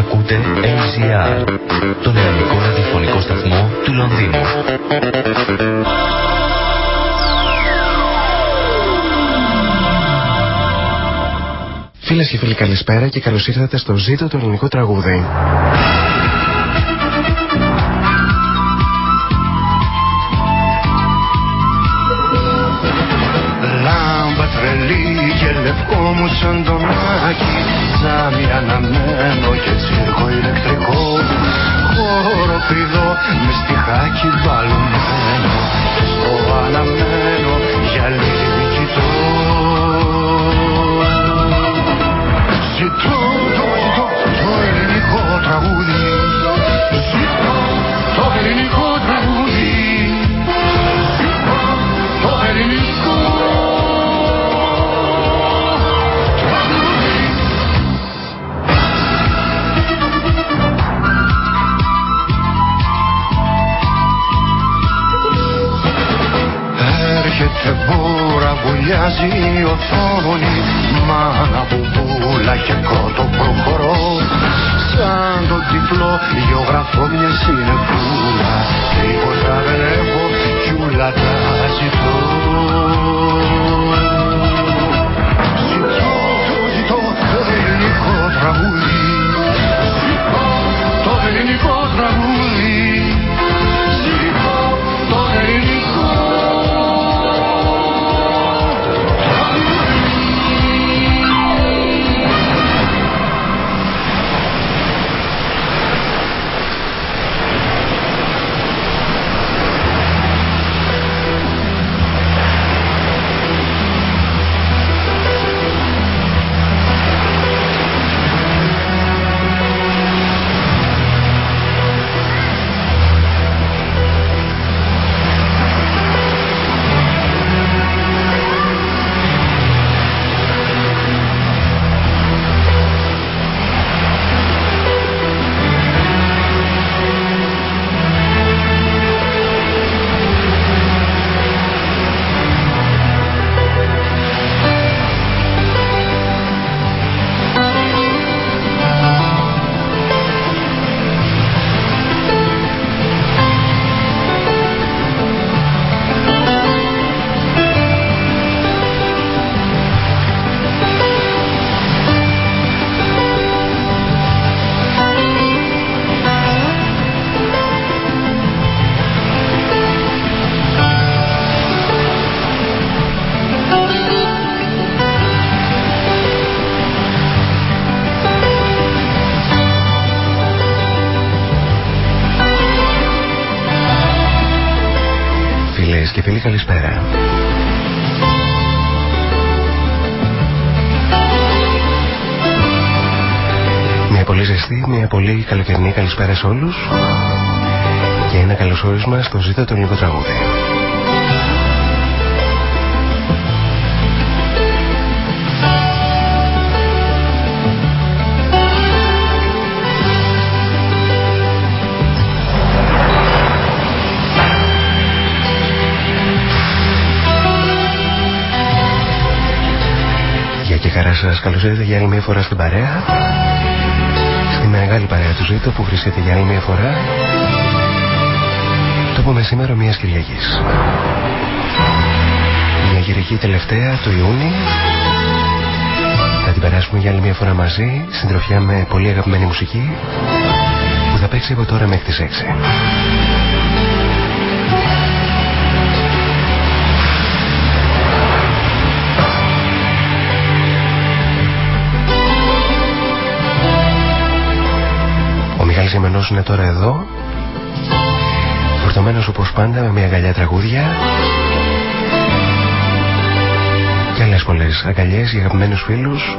Ακούτε LCR, τον ελληνικό ραδιοφωνικό σταθμό του Λονδίνου. Φίλες και φίλοι καλησπέρα και καλώς ήρθατε στο ζήτο το ελληνικό τραγούδι. Λάμπα τρελή και λευκό μου σαν τον Άκη Τζάμι αναμένο και τσίρκο ηλεκτρικό. Χώρο πηδό μες στιχάκι μπαλωμένο. Στο αναμένο για λίγη κοιτώ. Ζητώ το ζητώ το ελληνικό τραγούδι. Ζητώ το ελληνικό μπούρα, βουλιάζει η οθόνη Μάνα μπουμπούλα και κότο προχωρώ. Σαν το τυφλό γεωγραφώ μιας συνεπούλα Τίποτα δεν έχω κι ούλα τα ζητώ. Ζητώ, το ζητώ το ελληνικό τραγούδι όλους. Και ένα καλωσόρισμα στο ζήτο το ελληνικό τραγούδι. Γεια και χαρά σας, καλώς ήρθατε για άλλη μια φορά στην παρέα. Στη μεγάλη παρέα του Ζήτω που βρίσκεται για άλλη μια φορά. Το πούμε σήμερα μιας Κυριακής. Μια Κυριακή τελευταία του Ιούνι Θα την περάσουμε για άλλη μια φορά μαζί Συντροφιά με πολύ αγαπημένη μουσική Που θα παίξει από τώρα μέχρι τις 6 Ο Μιχάλης Γεμενός είναι τώρα εδώ. Φορτωμένος όπως πάντα με μια αγκαλιά τραγούδια. Και άλλες πολλές αγκαλιές για αγαπημένους φίλους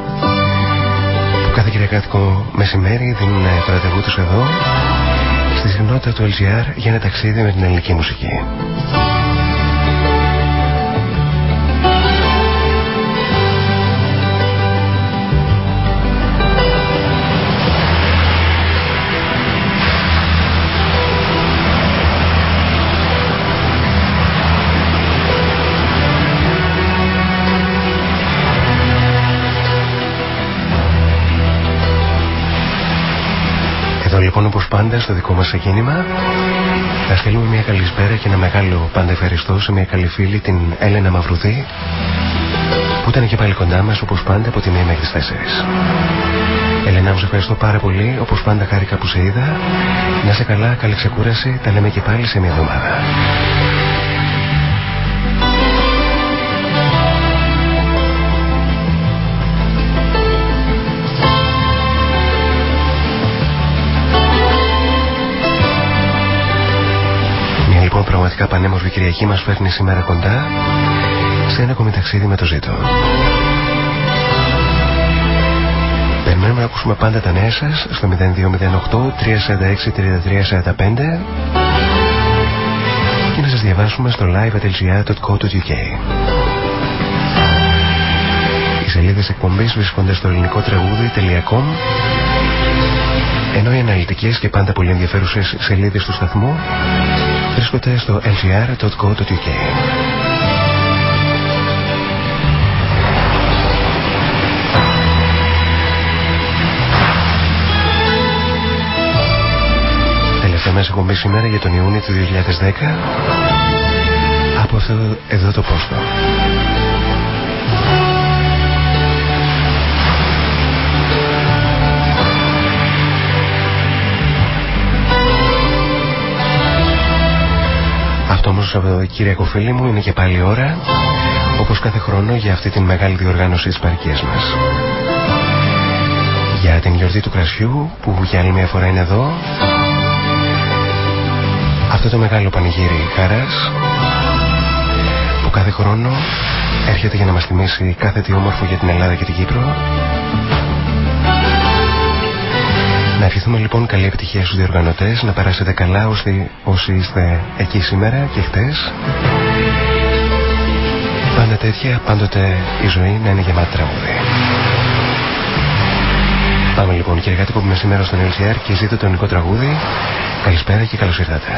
Που κάθε κυριακάτικο μεσημέρι δίνουν το ραντεβού τους εδώ Στη συχνότητα του LGR για ένα ταξίδι με την ελληνική μουσική πάντα στο δικό μας εκκίνημα θα στείλουμε μια καλησπέρα και ένα μεγάλο πάντα ευχαριστώ σε μια καλή φίλη την Έλενα Μαυρουδή που ήταν και πάλι κοντά μας όπως πάντα από τη μία μέχρι τις 4. Έλενα μου σε ευχαριστώ πάρα πολύ όπως πάντα χάρηκα που σε είδα να σε καλά, καλή ξεκούραση τα λέμε και πάλι σε μια εβδομάδα. Πραγματικά πανέμορφη Κυριακή μας φέρνει σήμερα κοντά σε ένα ακόμη ταξίδι με το ζήτο. Περιμένουμε να ακούσουμε πάντα τα νέα σας στο 0208 346 3345 και να σας διαβάσουμε στο live.lgr.co.uk Οι σελίδες εκπομπής βρίσκονται στο ελληνικό τραγούδι.com ενώ οι αναλυτικές και πάντα πολύ ενδιαφέρουσες σελίδες του σταθμού βρίσκονται στο lgr.co.uk Τελευταία μέσα εκπομπής σήμερα για τον Ιούνιο του 2010 από αυτό εδώ το πόστο. Αυτό όμως Κυριακό φίλοι μου είναι και πάλι ώρα όπως κάθε χρόνο για αυτή την μεγάλη διοργάνωση της παρικίας μας. Για την γιορτή του κρασιού που για άλλη μια φορά είναι εδώ αυτό το μεγάλο πανηγύρι χαράς που κάθε χρόνο έρχεται για να μας θυμίσει κάθε τι όμορφο για την Ελλάδα και την Κύπρο Να ευχηθούμε λοιπόν καλή επιτυχία στους διοργανωτές, να περάσετε καλά όσοι, όσοι είστε εκεί σήμερα και χτες. Πάντα τέτοια, πάντοτε η ζωή να είναι γεμάτη τραγούδι. Πάμε λοιπόν και εργάτη που είμαι σήμερα στον LCR και ζείτε το ελληνικό τραγούδι. Καλησπέρα και καλώς ήρθατε.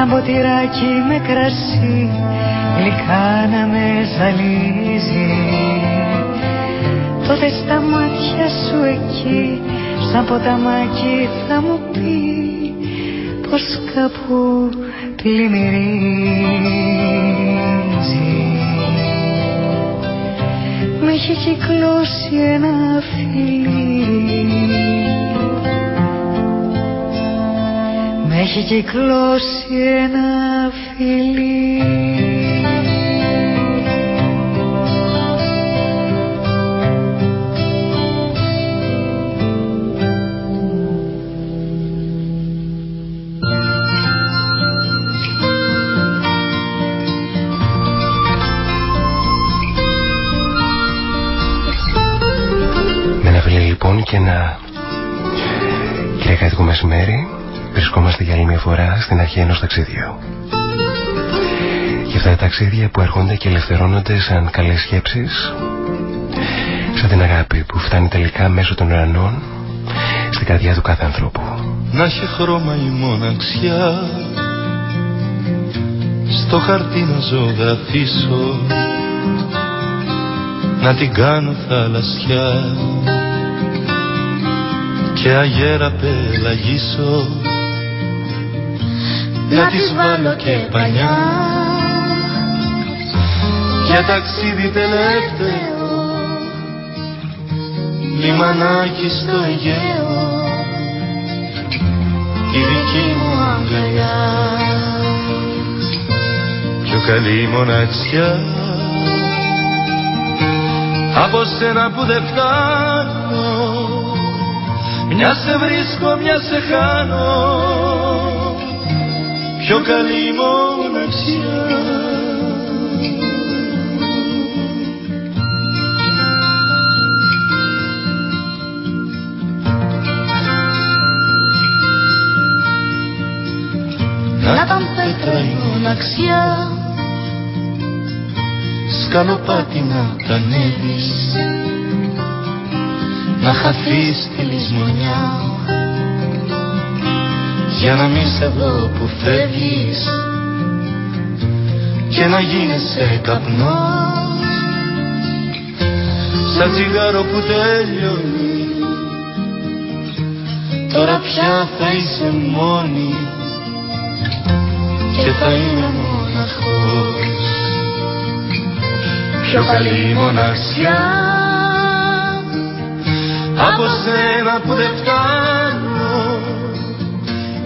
Σαν ποτηράκι με κρασί γλυκά να με ζαλίζει. Τότε στα μάτια σου εκεί σαν ποταμάκι θα μου πεις πως κάπου πλημμυρίζει. Με έχει κυκλώσει ένα φιλί έχει κυκλώσει ένα φιλί. Και ένα κυριακάτικο μεσημέρι βρισκόμαστε για άλλη μια φορά στην αρχή ενός ταξίδιου. Για αυτά τα ταξίδια που έρχονται και ελευθερώνονται σαν καλές σκέψεις σαν την αγάπη που φτάνει τελικά μέσω των ουρανών στην καρδιά του κάθε ανθρώπου. Να έχει χρώμα η μοναξιά στο χαρτί να ζωγραφίσω να την κάνω θαλασσιά και αγέρα πελαγίσω να τις βάλω και πανιά για ταξίδι τελευταίο. Λιμανάκι στο Αιγαίο. Η δική μου αγκαλιά. Πιο καλή μοναξιά. Από σένα που δεν φτάνω. Μια σε βρίσκω, μια σε χάνω Πιο καλή μοναξιά Να ήταν πέτρα η μοναξιά σκαλοπάτι να τα ανέβεις να χαθείς στη λησμονιά για να μην σε δω που φεύγεις και να γίνεσαι καπνός. Σαν τσιγάρο που τέλειωνε τώρα πια θα είσαι μόνη και θα είμαι μοναχός. Πιο καλή μοναξιά από σένα που δεν φτάνω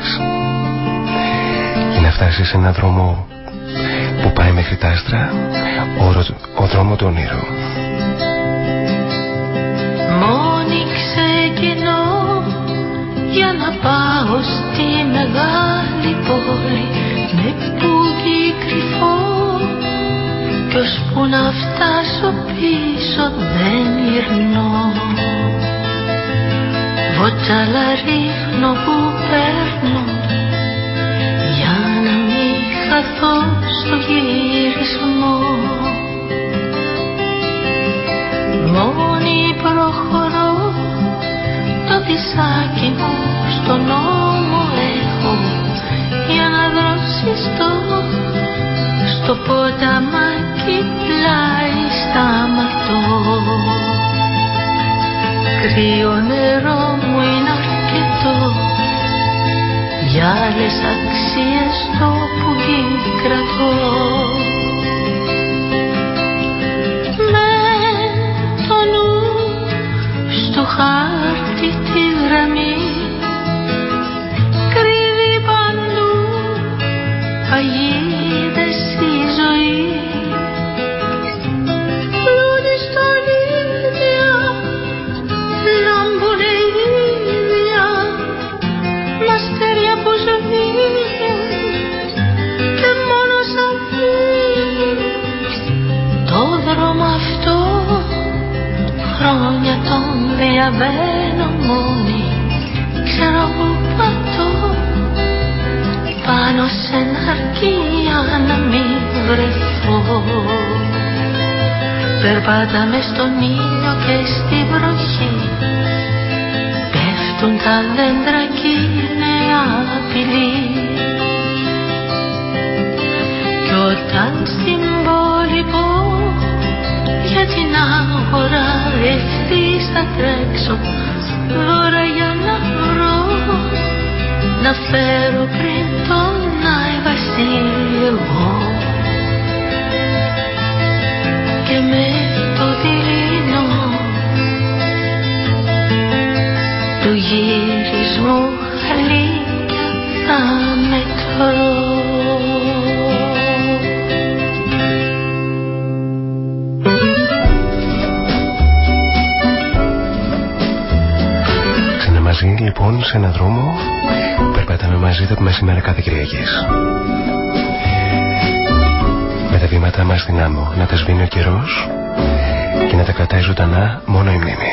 να τα ανέβεις για να φτάσεις σε έναν δρόμο που πάει μέχρι τα άστρα ο, ο δρόμο του όνειρου. Μόνη ξεκινώ για να πάω στη μεγάλη πόλη με πούγι κρυφό. Κι ώσπου να φτάσω πίσω δεν γυρνώ Βότσαλα ρίχνω που παίρνω για να μην χαθώ στο γυρισμό. Μόνη προχωρώ το δισάκι μου στον νόμο έχω για να δροσιστώ. Στο ποταμάκι πλάι σταματώ. Κρύο νερό μου είναι αρκετό για άλλες αξίες το που κρατώ. Με το νου στο χάρτη τη γραμμή Περπάταμε στον ήλιο και στην βροχή. Πέφτουν τα δέντρα δρόμο που περπατάμε μαζί το μεσημέρι κάθε Κυριακής. Με τα βήματά μας στην άμμο να τα σβήνει ο καιρός και να τα κρατάει ζωντανά μόνο η μνήμη.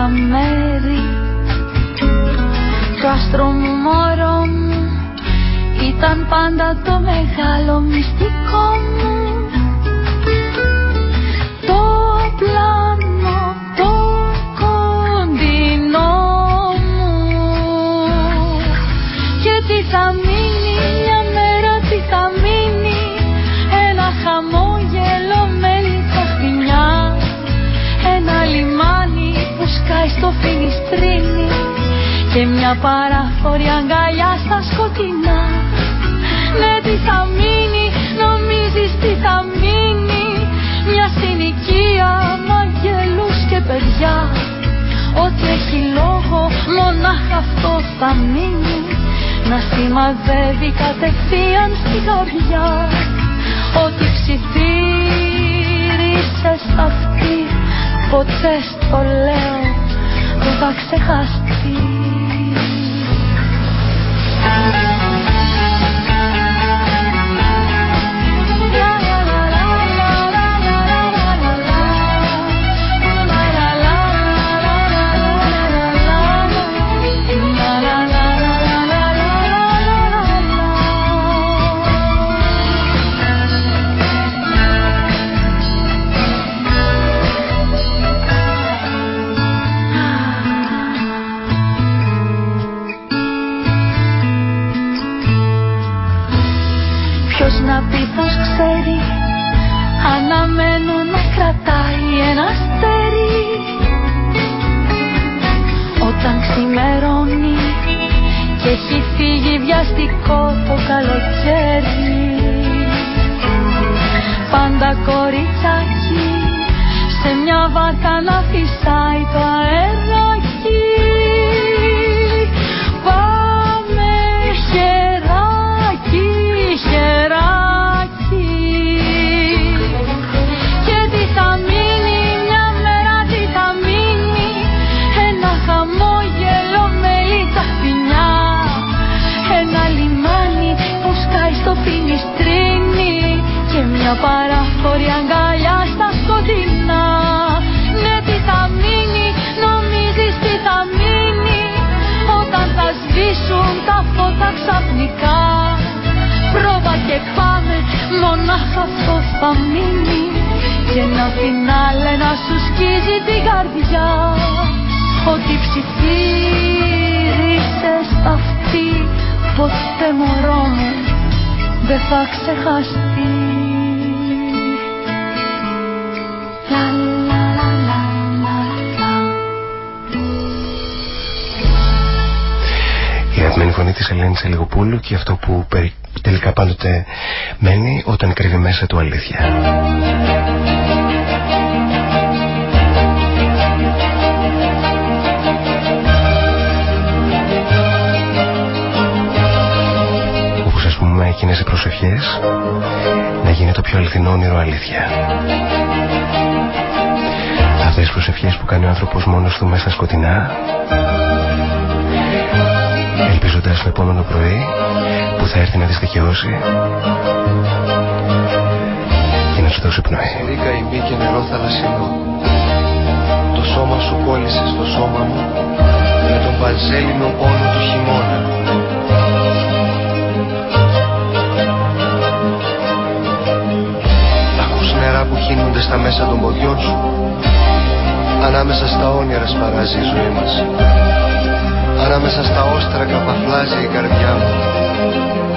Τα μέρη. Το άστρο μου μωρό μου ήταν πάντα το μεγάλο μυστικό μου μια παράφορη αγκαλιά στα σκοτεινά. Ναι τι θα μείνει, νομίζεις τι θα μείνει. Μια συνοικία με αγγέλους και παιδιά. Ό,τι έχει λόγο μονάχα αυτό θα μείνει. Να σημαδεύει κατευθείαν στην καρδιά Ό,τι ψιθύρισες αυτή Ποτέ στο λέω δεν θα ξεχαστεί Thank you. Το Ελένης Ελιγοπούλου και αυτό που περι- τελικά πάντοτε μένει όταν κρύβει μέσα του αλήθεια. Όπως ας πούμε εκείνες οι προσευχές να γίνει το πιο αληθινό όνειρο αλήθεια. Αυτές τις προσευχές που κάνει ο άνθρωπος μόνος του μέσα στα σκοτεινά ελπίζοντας το επόμενο πρωί που θα έρθει να τις δικαιώσει και να σου δώσει πνοή. Βρήκα η και νερό θαλασσινό. Το σώμα σου κόλλησε στο σώμα μου Με τον παζέλινο πόνο του χειμώνα. Ακούς νερά που χύνονται στα μέσα των ποδιών σου. Ανάμεσα στα όνειρα σπαράζει η ζωή μας Ανάμεσα στα όστρα καπαφλάζει η καρδιά μου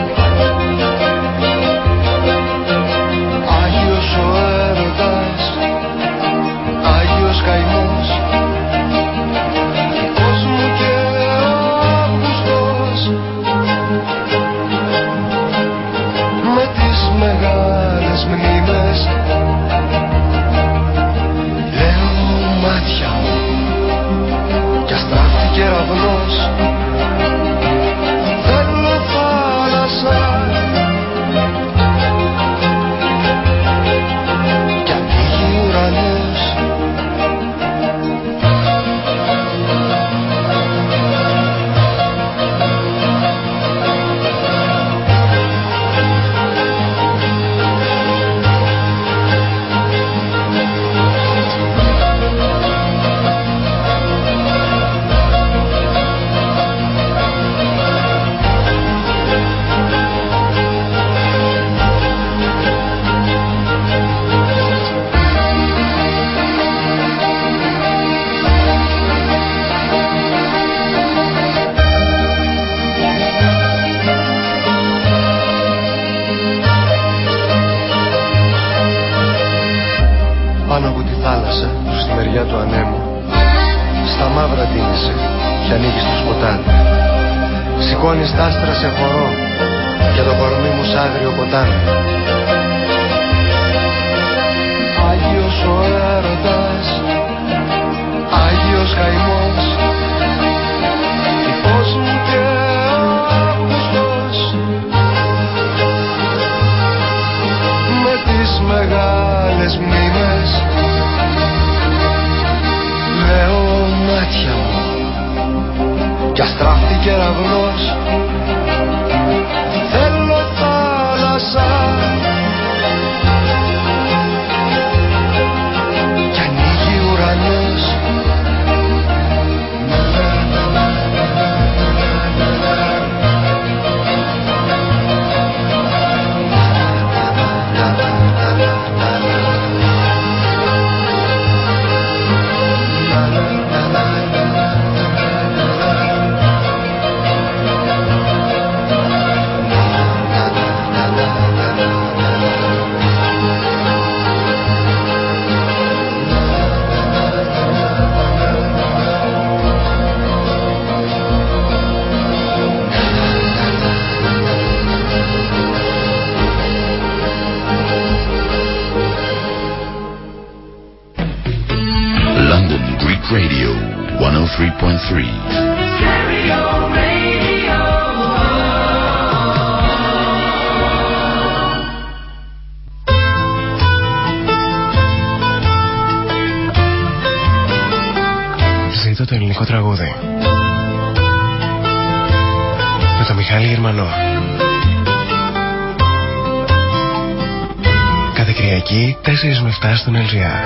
στον LGR.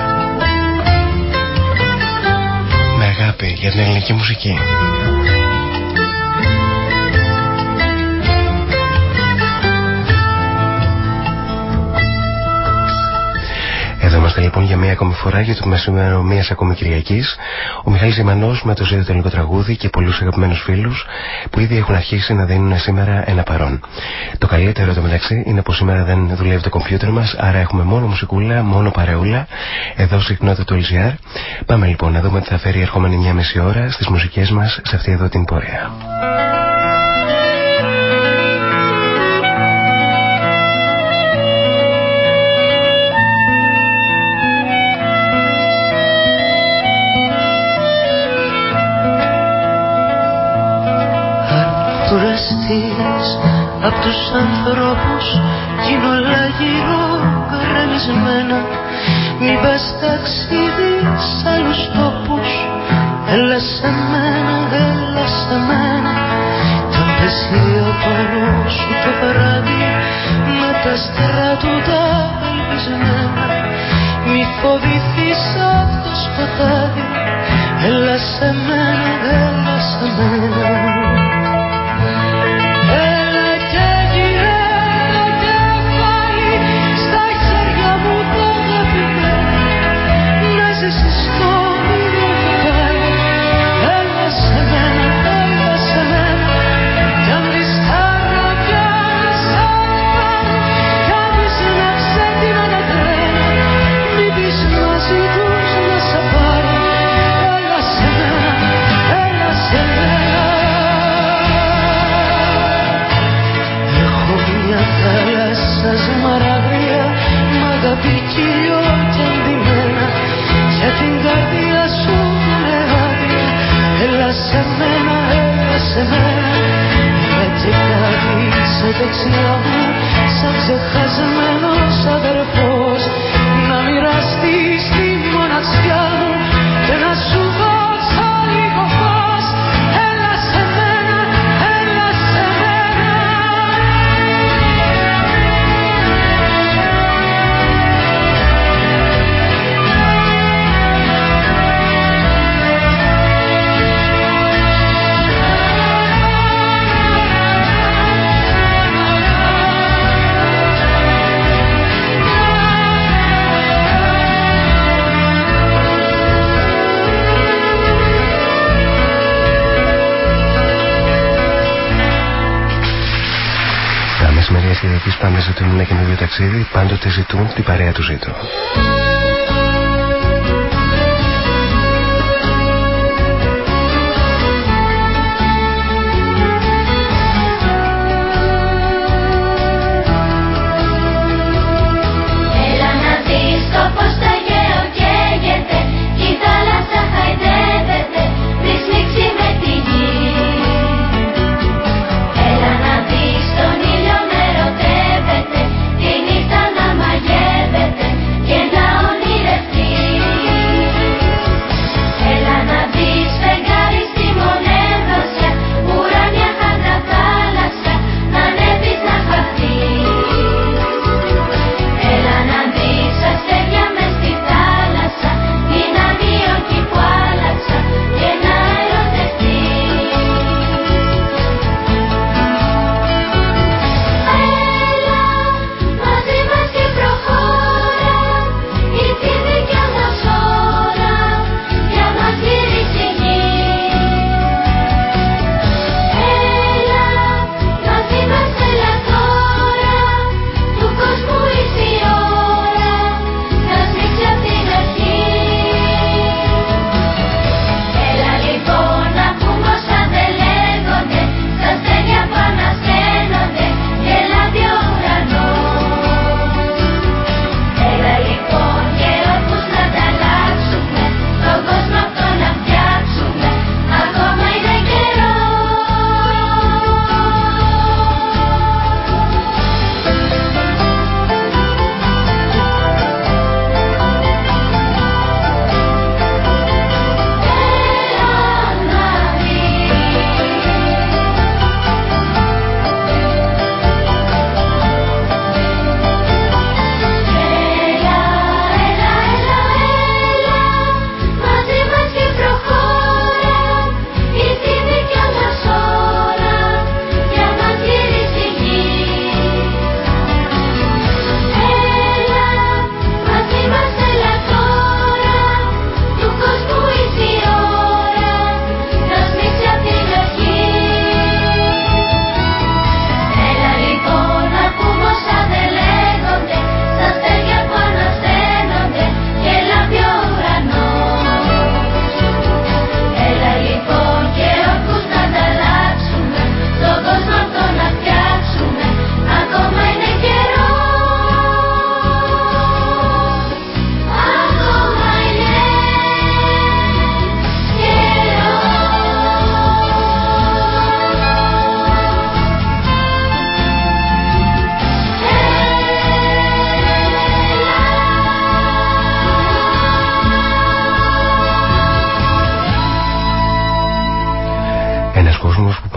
Με αγάπη για την ελληνική μουσική. Είμαστε λοιπόν για μία ακόμη φορά για το μεσημέρο μίας ακόμη Κυριακής. Ο Μιχάλης Ζημανό με το ζήτο ελληνικό τραγούδι και πολλούς αγαπημένους φίλους που ήδη έχουν αρχίσει να δίνουν σήμερα ένα παρόν. Το καλύτερο το μεταξύ είναι πως σήμερα δεν δουλεύει το κομπιούτερ μας, άρα έχουμε μόνο μουσικούλα, μόνο παρεούλα εδώ συχνότητα του LGR. Πάμε λοιπόν να δούμε τι θα φέρει η ερχόμενη μία μισή ώρα στις μουσικές μας σε αυτή εδώ την πορεία. Απ' τους ανθρώπους κι είναι όλα γύρω γκρεμισμένα. Μην πας ταξίδι σ' άλλους τόπους. Έλα σε μένα, έλα σε μένα. Κι αν πέσει πάνω σου το βράδυ Με τα αστέρα του τα ελπισμένα. Μη φοβηθείς απ' το σκοτάδι. Έλα σε μένα, έλα σε μένα ζητούν ένα καινούριο ταξίδι, πάντοτε ζητούν την παρέα του ζήτου.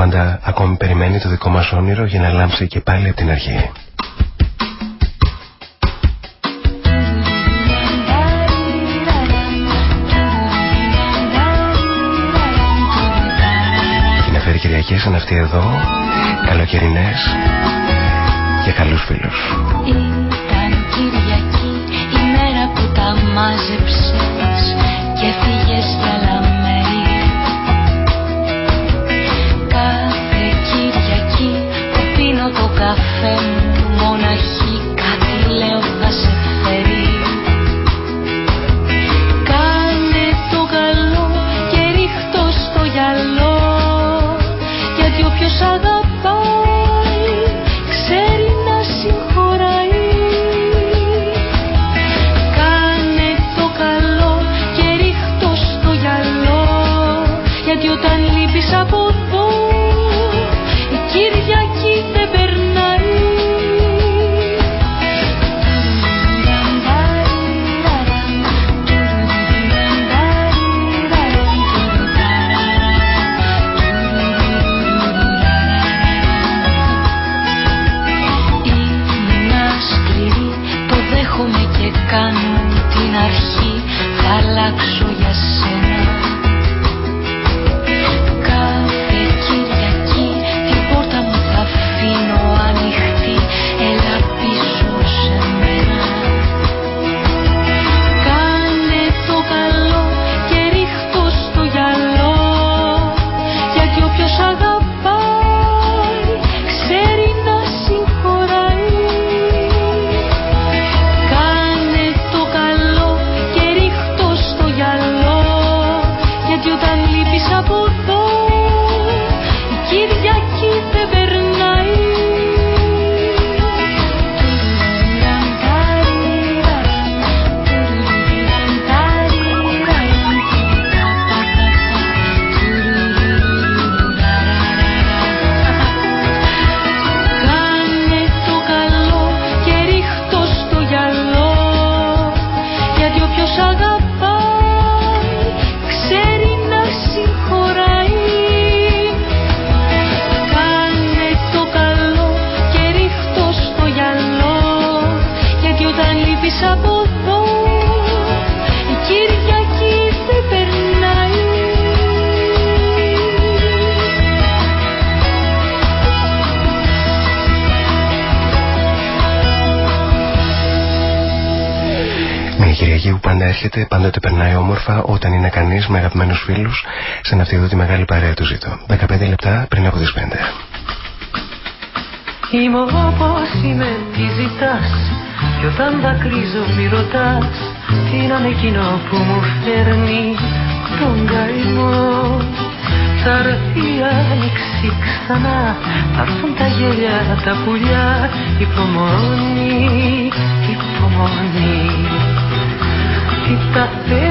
Πάντα ακόμη περιμένει το δικό μας όνειρο για να λάμψει και πάλι από την αρχή. Και να φέρει Κυριακές σαν αυτή εδώ, καλοκαιρινές και καλούς φίλους. Ήταν Κυριακή η μέρα που τα μάζεψες και φύγες για λαμέρι friend. Σαν αυτή εδώ τη μεγάλη παρέα του ζήτω. 15 λεπτά πριν από τις 5. Είμαι όπως είμαι, τι ζητάς; Κι όταν δακρύζω μη ρωτάς Τι να είναι εκείνο που μου φέρνει τον καημό; Θα έρθει η άνοιξη ξανά Θα έρθουν τα γέλια, τα πουλιά Υπομονή, υπομονή Τι τα θέλεις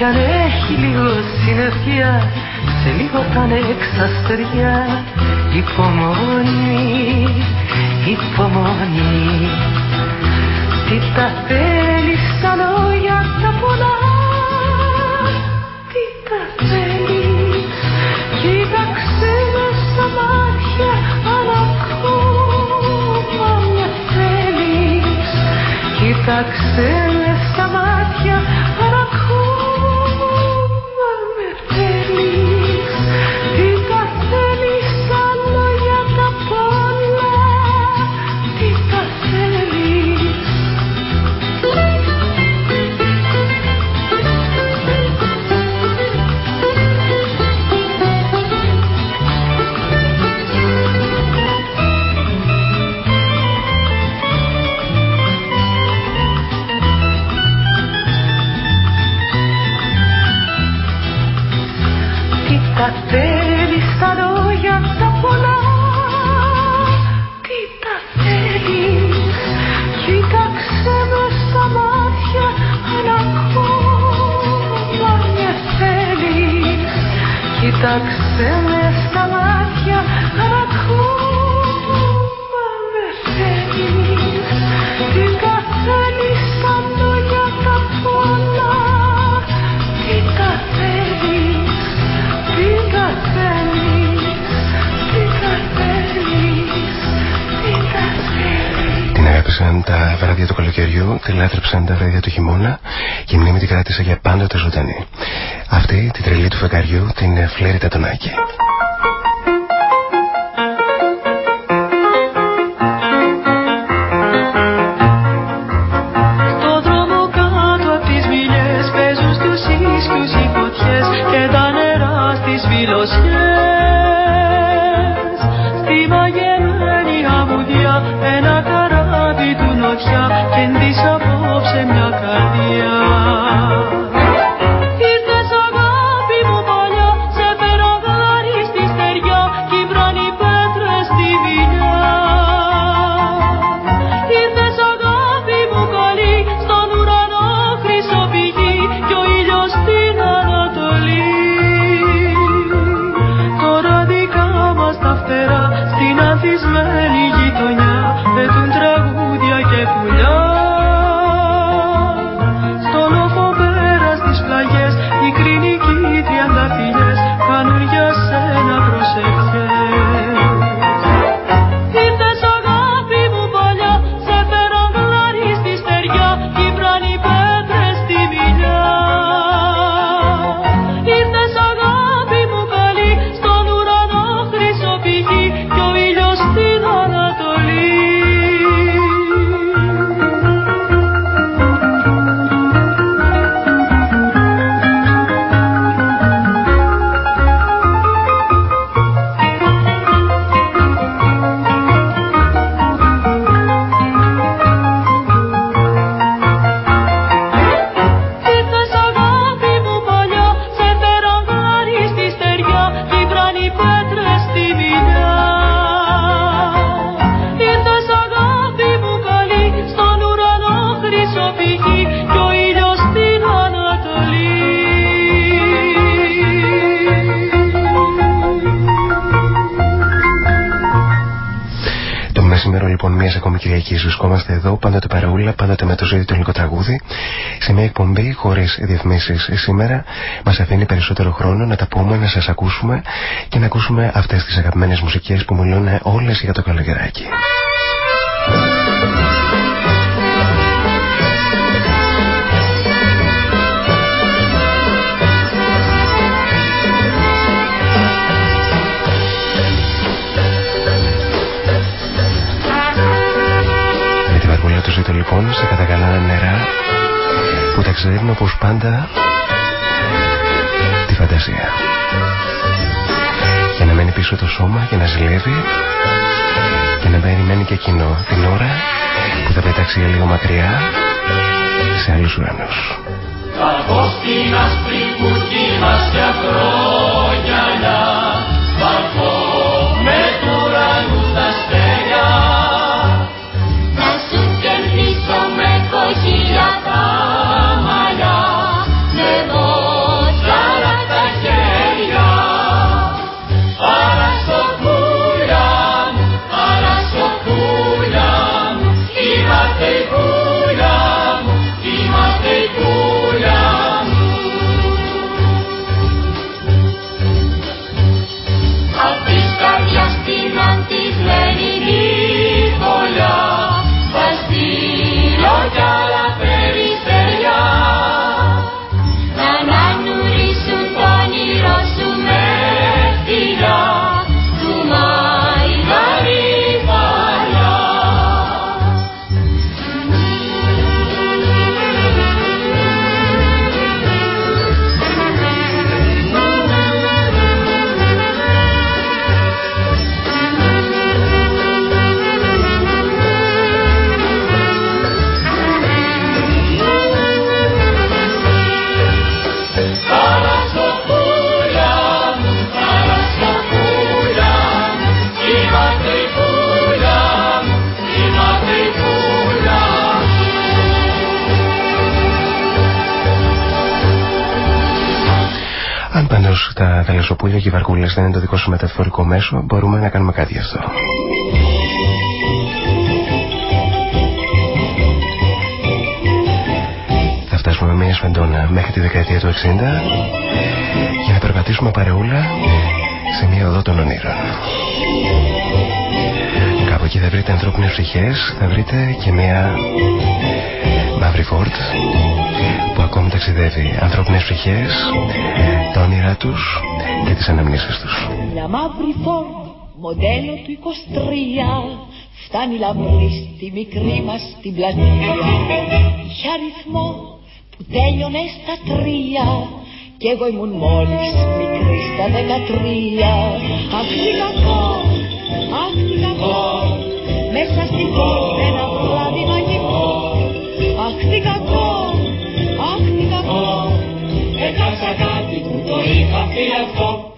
κι αν έχει λίγο συννεφιά σε λίγο θα είναι εξαστεριά υπομονή, υπομονή. Τι τα θέλεις τα λόγια τα πολλά τι τα θέλεις. Κοίταξε με στα μάτια αν ακόμα με θέλεις. Κοίταξε με στα μάτια καλοκαιριού, τη λάτρεψαν τα βράδια του χειμώνα και η μνήμη την κράτησε για πάντοτε ζωντανή. Αυτή, την τρελή του φεγγαριού, την φλέρη τατονάκι. σε εκπομπή χωρί διαφημίσει σήμερα μας αφήνει περισσότερο χρόνο να τα πούμε, να σας ακούσουμε και να ακούσουμε αυτές τις αγαπημένες μουσικές που μιλούν όλες για το καλοκαιράκι. Με την παρβολή του ζήτω λοιπόν σε κατακαλά νερά που ταξιδεύουν όπως πάντα τη φαντασία. Για να μένει πίσω το σώμα και να ζηλεύει και να περιμένει και εκείνο την ώρα που θα πετάξει λίγο μακριά σε άλλους ουρανούς. Κάπως την άσπρη κουκκί μας και αφρόγιαλιά με θαλασσοπούλια και οι βαρκούλες δεν είναι το δικό σου μεταφορικό μέσο, μπορούμε να κάνουμε κάτι γι' αυτό. Θα φτάσουμε με μια σφεντόνα μέχρι τη δεκαετία του 60 για να περπατήσουμε παρεούλα σε μια οδό των ονείρων. Κάπου εκεί θα βρείτε ανθρώπινες ψυχές, θα βρείτε και μια μαύρη φόρτ που ακόμη ταξιδεύει. Ανθρώπινες ψυχές, τα όνειρά τους και τις αναμνήσεις τους. Μια μαύρη φόρτ, μοντέλο του 23, φτάνει λαμπρή στη μικρή μας την πλατεία. Είχε αριθμό που τέλειωνε στα τρία κι εγώ ήμουν μόλις μικρή στα δεκατρία. Αχ τι κακό, αχ τι κακό, μέσα στην πόρτα ένα βράδυ μαγικό. Αχ τι κακό, αχ τι κακό, έχασα κάτι που το είχα φυλακτό.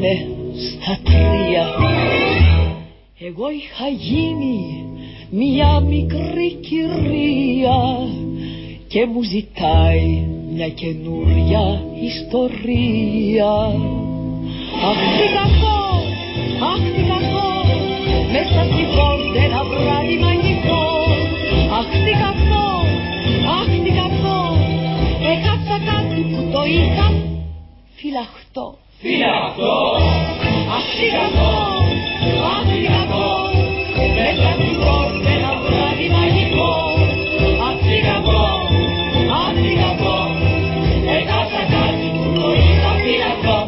Τελείωνε στα τρία Εγώ είχα γίνει μια μικρή κυρία και μου ζητάει μια καινούρια ιστορία. Αχ τι κακό, αχ τι κακό μέσα στη πόρτα ένα βράδυ μαγικό. Αχ τι κακό, αχ τι κακό έχασα κάτι που το είχα φυλαχτό Φυλαχτό, αχτυγατό, αχτυγατό, μέσα στην πόρτα ένα βράδυ μαγικό. Αχτυγατό, αχτυγατό, έχασα κάτι που το είχα φυλαχτό.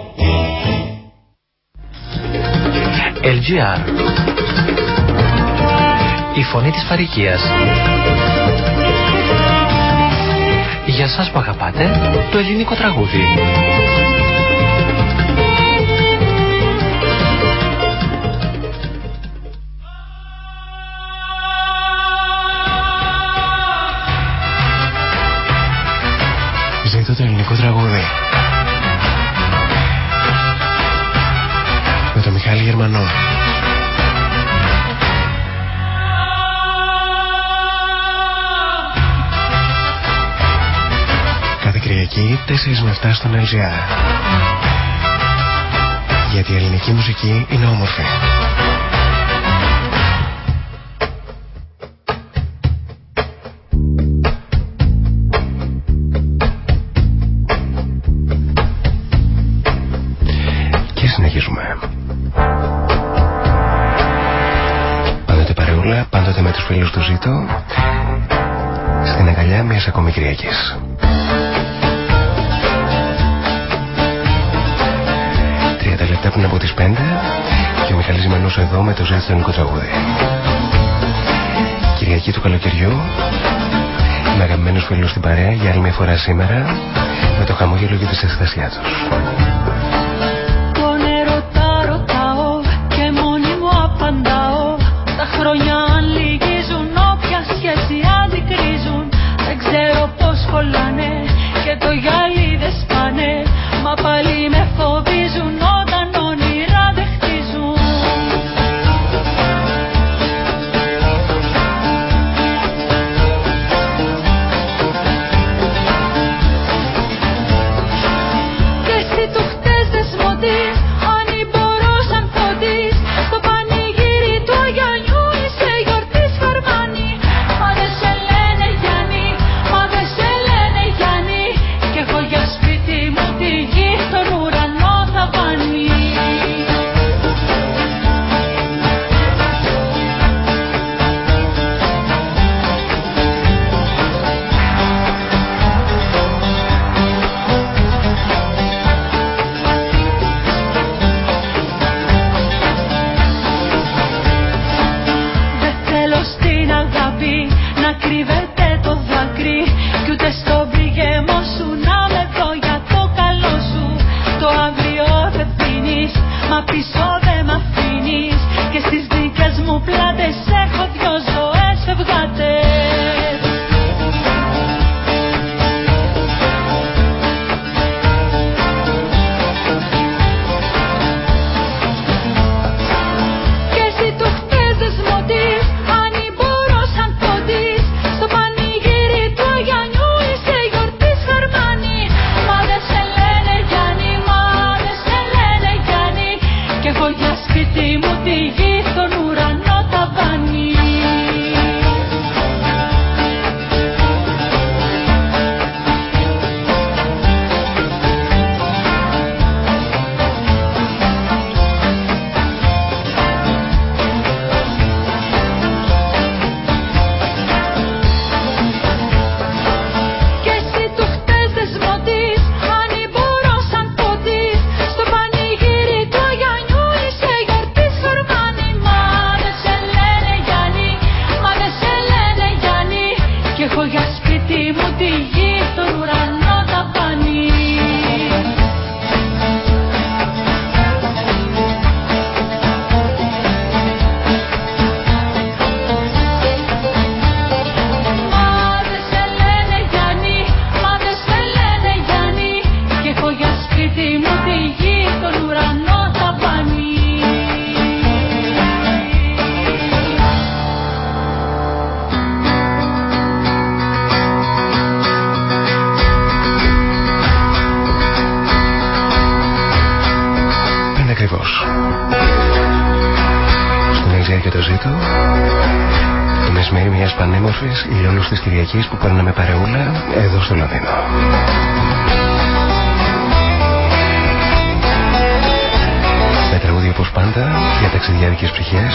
LGR Η φωνή της Φαρικίας Για σας που αγαπάτε το ελληνικό τραγούδι ελληνικό τραγούδι. Με τον Μιχάλη Γερμανό. Κάθε Κυριακή 4 με 7 στον LGR. Γιατί η ελληνική μουσική είναι όμορφη. Μιας ακόμη Κυριακής. Τριάντα λεπτά πριν από τις πέντε και ο Μιχαλής Μενούς εδώ με το ζήτητο τραγούδι. Κυριακή του καλοκαιριού με αγαπημένους φίλους στην παρέα για άλλη μια φορά σήμερα με το χαμόγελο και τη αισθασία τους. Για ταξιδιάδικες ψυχές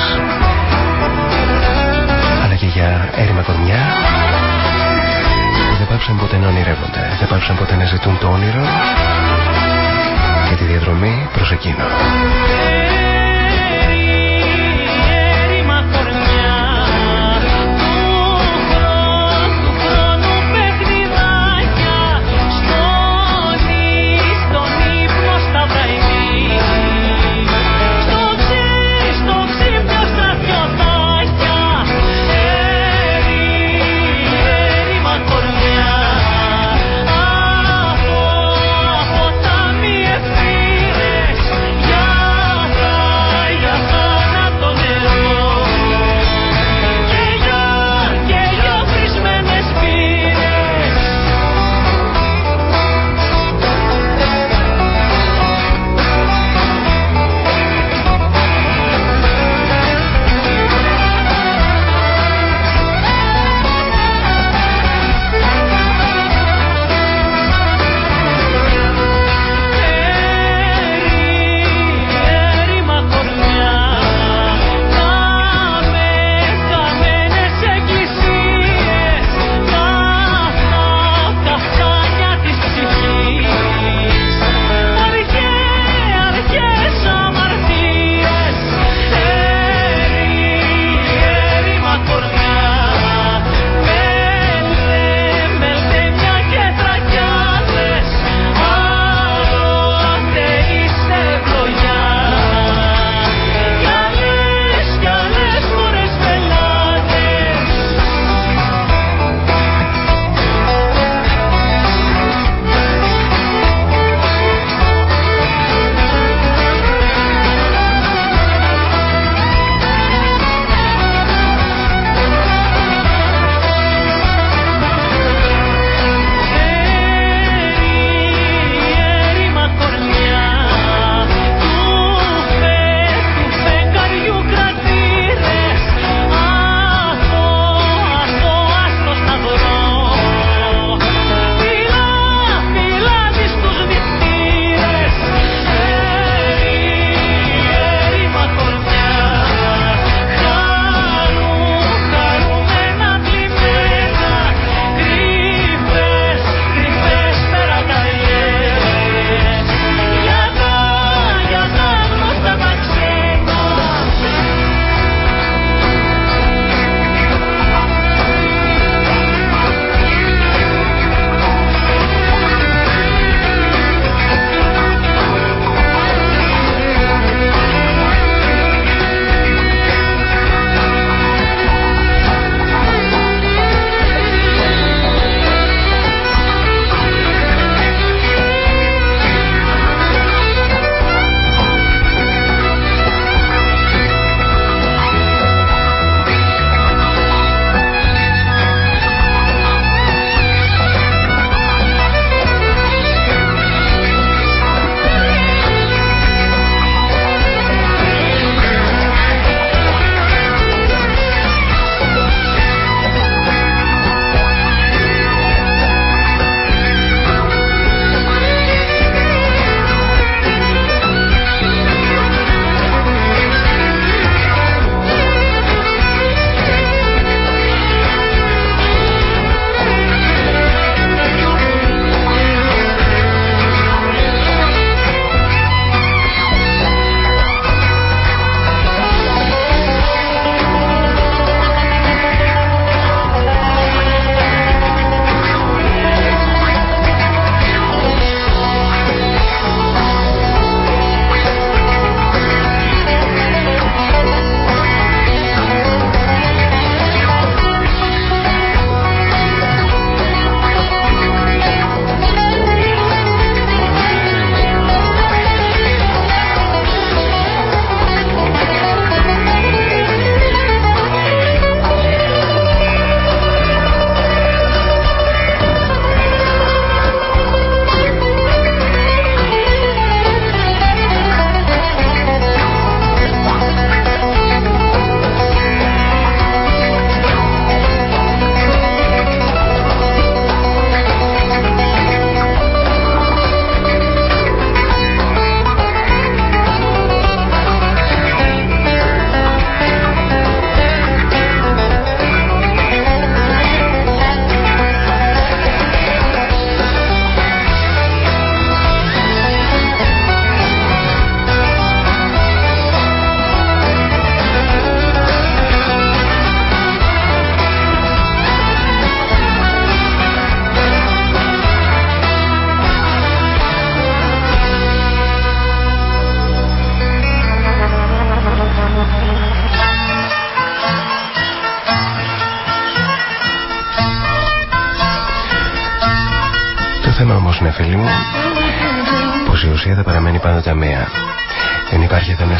αλλά και για έρημα κορμιά που δεν πάψαν ποτέ να ονειρεύονται, δεν πάψαν ποτέ να ζητούν το όνειρο και τη διαδρομή προς εκείνο.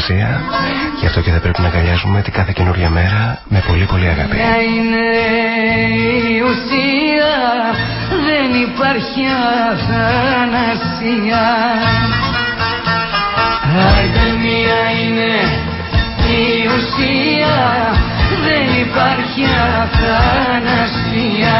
Υπάρχει εθανασία, γι' αυτό και θα πρέπει να αγκαλιάζουμε την κάθε καινούργια μέρα με πολύ πολύ αγάπη. Μια είναι η ουσία, δεν υπάρχει αθανασία. Άιντε μία είναι η ουσία, δεν υπάρχει αθανασία.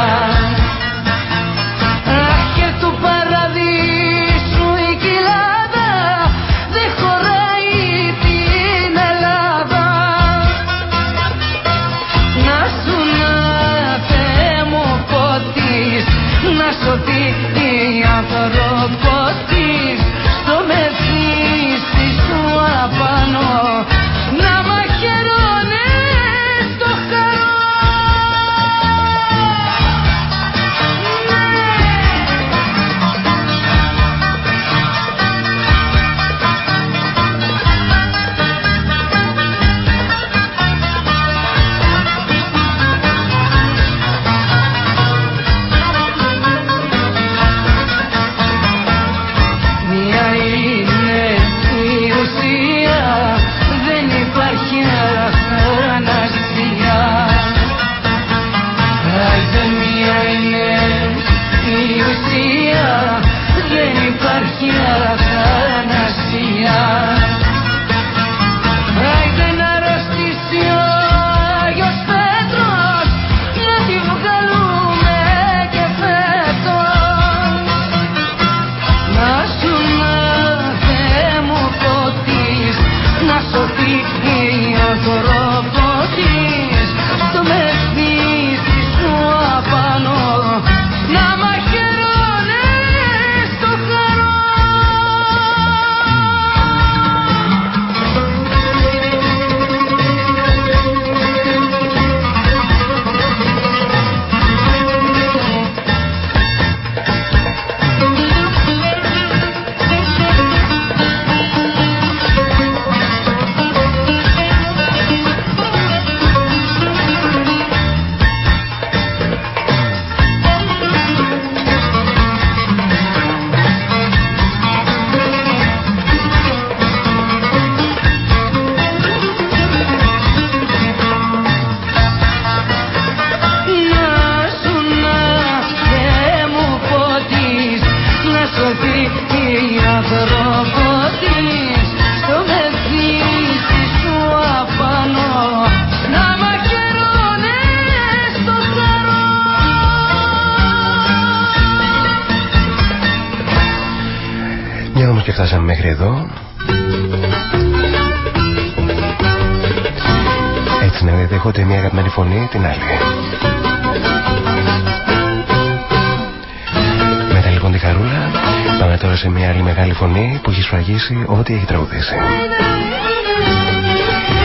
Τραγουδήσει ό,τι έχει τραγουδήσει.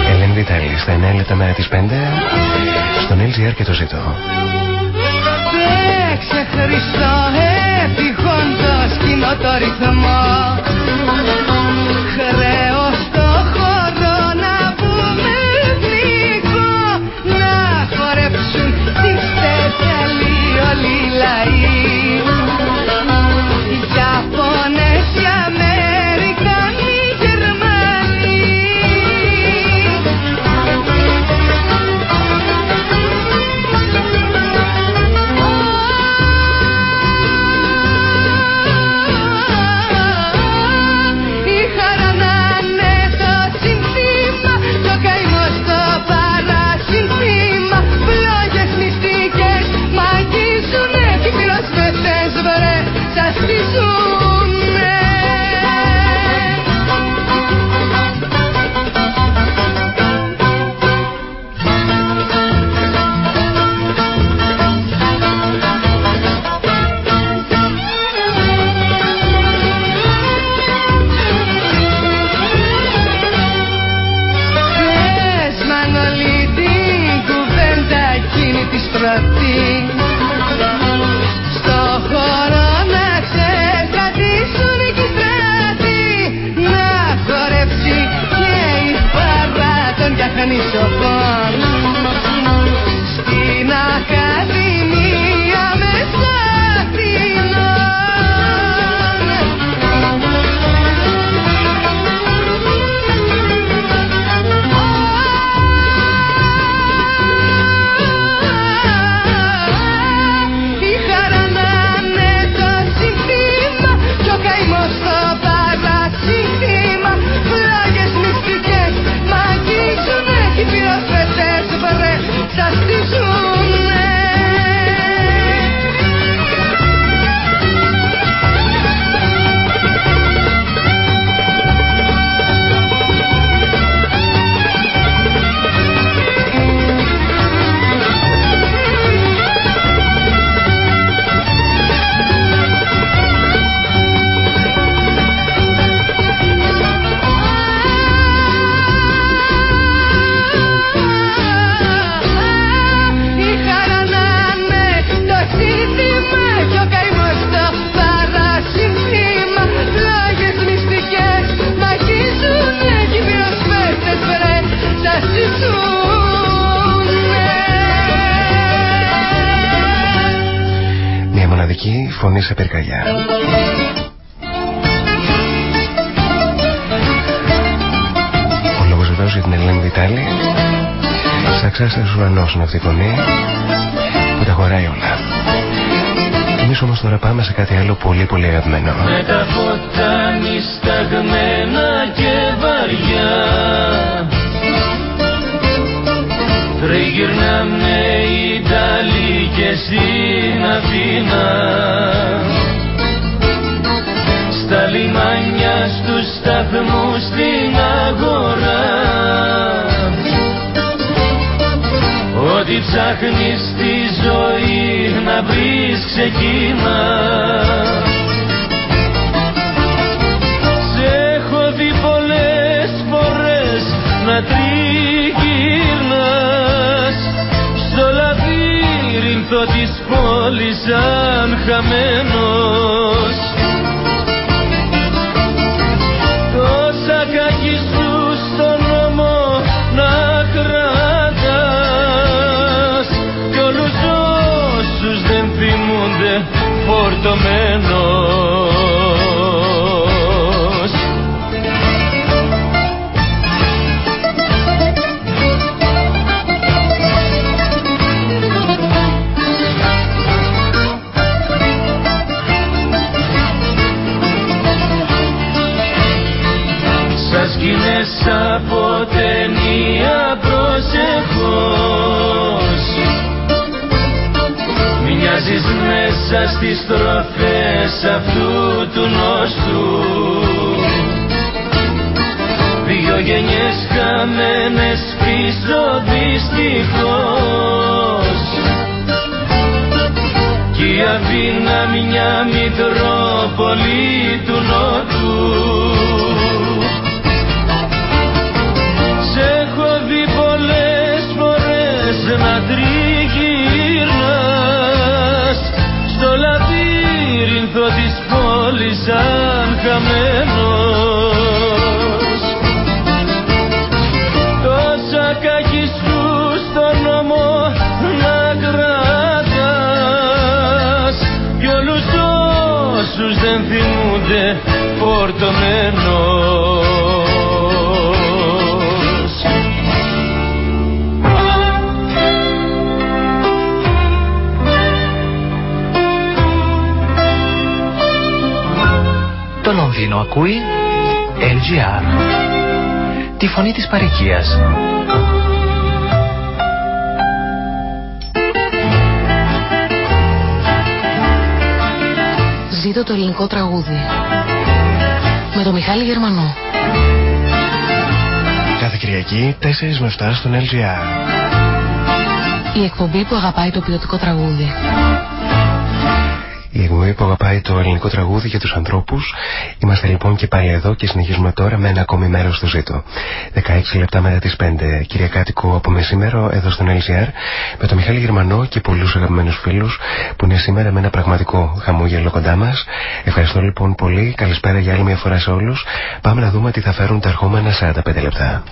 Ελένη Βιτάλη στα 9 λεπτά μέρα τις 5 στον LGR και το ζητώ. Δεν ξεχριστώ επιγόντως κοινό το ρυθμό αυτή η φωνή που τα χωράει όλα. Εμείς όμως τώρα πάμε σε κάτι άλλο πολύ πολύ αγαπημένο. Ό,τι ψάχνεις στη ζωή να βρεις ξεκίνα. Σε έχω δει πολλές φορές να τριγυρνάς. Λάθο της πόλης σαν χαμένος φορτωμένος του νόστου Δυο γενιές χαμένες πίσω δυστυχώς. Κι η Αθήνα μια μητρόπολη του Νότου. Να τριγυρνάς. Στο λαβύρινθο της πόλης σαν χαμένος. Τόσα κακή σου στον νόμο να κρατάς. Κι όλους όσους δεν θυμούνται φορτωμένος Το Λονδίνο ακούει LGR. Τη φωνή της παροικίας. Ζήτω το ελληνικό τραγούδι. Με τον Μιχάλη Γερμανό. Κάθε Κυριακή 4 με 7 στον LGR. Η εκπομπή που αγαπάει το ποιοτικό τραγούδι. Η εκπομπή που αγαπάει το ελληνικό τραγούδι για τους ανθρώπους. Είμαστε λοιπόν και πάλι εδώ και συνεχίζουμε τώρα με ένα ακόμη μέρος στο ζήτο. 16 λεπτά μετά τις 5 Κυριακάτικο από μεσήμερο εδώ στον LCR με τον Μιχάλη Γερμανό και πολλούς αγαπημένους φίλους που είναι σήμερα με ένα πραγματικό χαμόγελο κοντά μας. Ευχαριστώ λοιπόν πολύ. Καλησπέρα για άλλη μια φορά σε όλους. Πάμε να δούμε τι θα φέρουν τα ερχόμενα 45 λεπτά.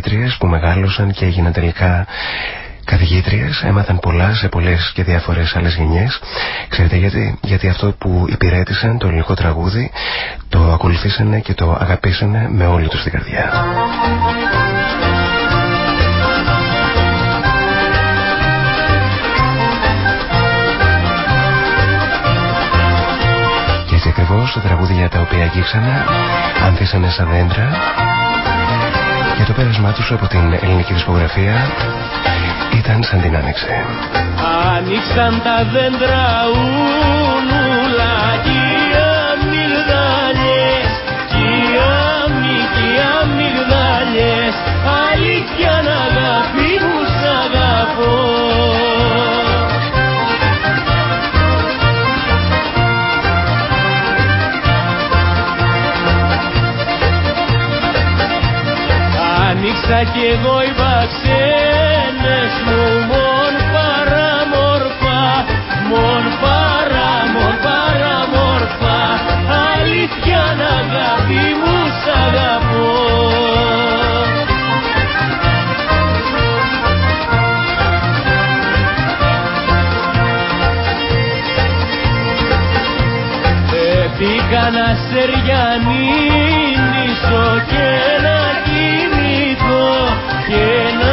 Αυτές τις μαθήτριες που μεγάλωσαν και έγιναν τελικά καθηγήτριες. Έμαθαν πολλά σε πολλές και διάφορες άλλες γενιές. Ξέρετε γιατί, γιατί αυτό που υπηρέτησαν το ελληνικό τραγούδι το ακολουθήσανε και το αγαπήσανε με όλη τους την καρδιά. Και έτσι ακριβώς τα τραγούδια τα οποία αγγίξανε ανθίσανε σαν δέντρα για το πέρασμά τους από την ελληνική δισκογραφία ήταν σαν την άνοιξε. Άνοιξαν τα δέντρα ούνουλα και οι αμυγδάλιες και οι αμοι και οι αμυγδάλιες αλήθεια να αγάπη μου σ' αγαπώ Άνοιξα κι εγώ οι βαξένες μου μον παραμορφά Μον παραμορ παραμορφά Αλήθεια να αγάπη μου σ' αγαπώ Πήγα να σεριανίνησω και να κοιμηθώ και να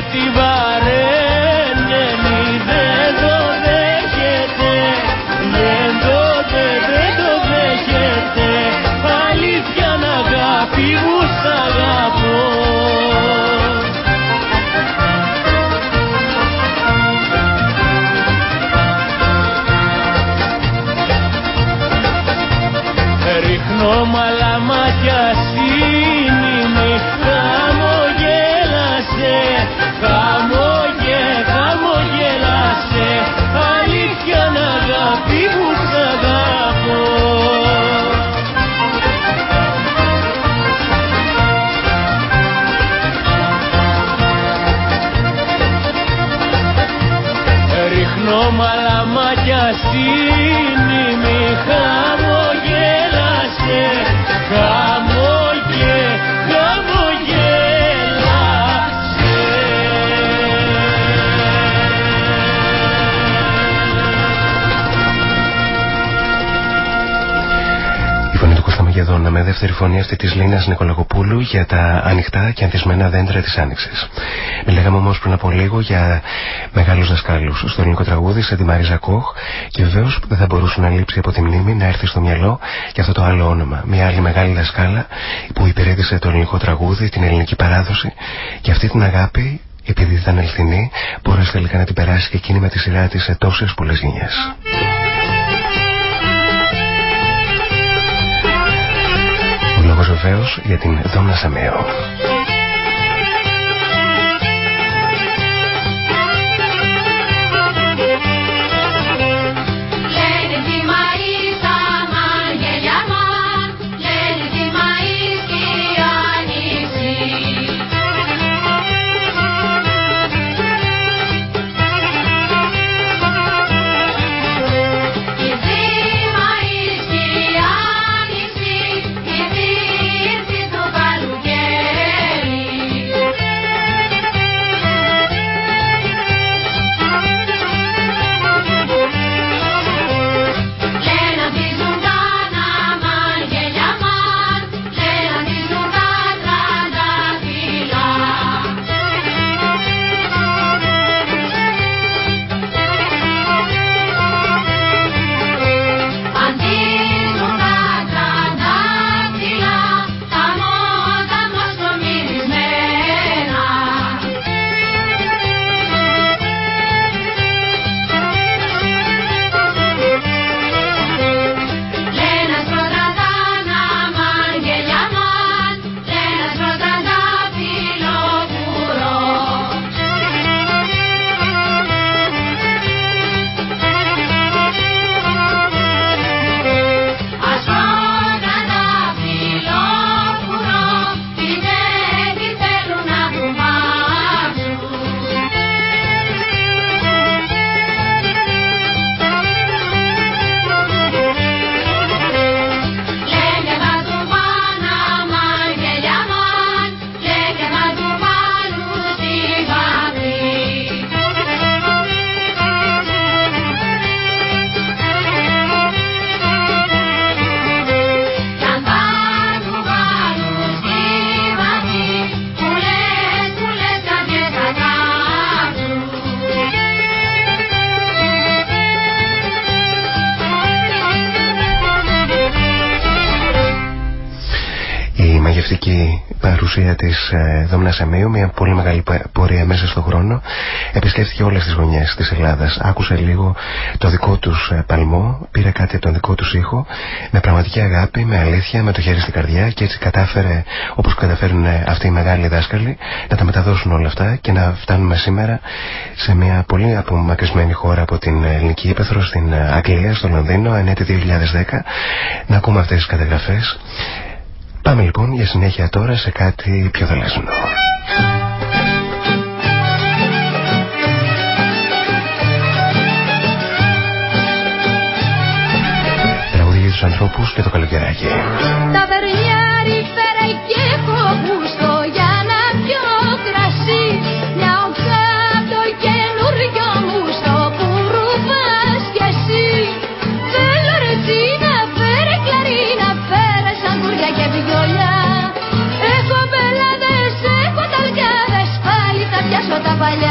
Ρίχνω με δεύτερη φωνή αυτή της Λίνας Νικολακοπούλου για τα ανοιχτά και ανθισμένα δέντρα της Άνοιξης. Μιλάγαμε όμως πριν από λίγο για μεγάλους δασκάλους στο ελληνικό τραγούδι σε τη Μαρίζα Κόχ και βεβαίως δεν θα μπορούσε να λείψει από τη μνήμη να έρθει στο μυαλό και αυτό το άλλο όνομα. Μια άλλη μεγάλη δασκάλα που υπηρέτησε το ελληνικό τραγούδι, την ελληνική παράδοση και αυτή την αγάπη επειδή ήταν αληθινή, μπόρεσε τελικά να την περάσεις και εκείνη με τη σειρά της σε τόσες πολλές γενιές. Βεβαίως για την Δόνα Σαμέο. Της ε, Δόμνας μια πολύ μεγάλη πορεία μέσα στον χρόνο. Επισκέφθηκε όλες τις γωνιές της Ελλάδας. Άκουσε λίγο το δικό τους ε, παλμό, πήρε κάτι από τον δικό τους ήχο, με πραγματική αγάπη, με αλήθεια, με το χέρι στην καρδιά και έτσι κατάφερε, όπως καταφέρουν ε, αυτοί οι μεγάλοι δάσκαλοι, να τα μεταδώσουν όλα αυτά και να φτάνουμε σήμερα σε μια πολύ απομακρυσμένη χώρα από την ελληνική ύπεθρο, στην ε, Αγγλία, στο Λονδίνο, ενέτη 2010, να ακούμε αυτές τις καταγραφές. Πάμε λοιπόν για συνέχεια τώρα σε κάτι πιο θελασσινό. Τραγουδία τους ανθρώπους και το καλοκαίρι. Τα βερνιά ρίξαρα και κόμπους bailar.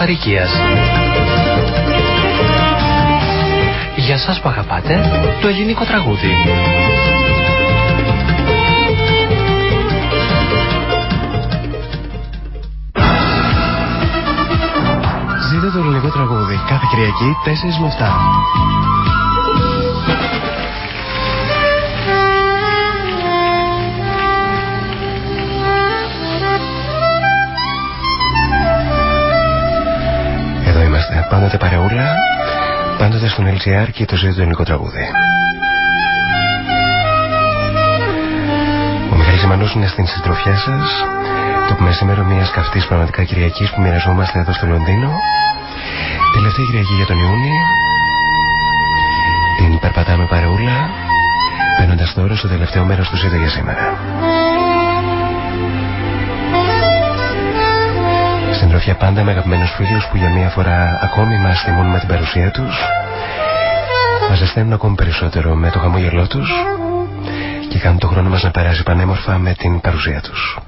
Η φωνή της παροικίας. Για σας που αγαπάτε το ελληνικό τραγούδι. Ζείτε το ελληνικό τραγούδι κάθε Κυριακή 4 με 7. Πάντοτε στον LGR και το ζήτητο ελληνικό τραγούδι. Ο Μιχάλης Ζημανός είναι στην συντροφιά σας το μεσημέρο μιας καυτής πραγματικά Κυριακής που μοιραζόμαστε εδώ στο Λονδίνο. Τελευταία Κυριακή για τον Ιούνι. Την περπατάμε παρεούλα, παίρνοντας τώρα στο τελευταίο μέρος του ζήτω για σήμερα. συντροφιά πάντα με αγαπημένους φίλους που για μία φορά ακόμη μας θυμούν με την παρουσία τους μας ζεσταίνουν ακόμη περισσότερο με το χαμόγελό τους και κάνουν το χρόνο μας να περάσει πανέμορφα με την παρουσία τους.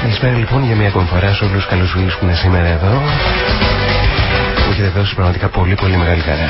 Καλησπέρα λοιπόν για μια ακόμη φορά σε όλους τους καλούς φίλους που είναι σήμερα εδώ που έχετε δώσει πραγματικά πολύ πολύ μεγάλη χαρά.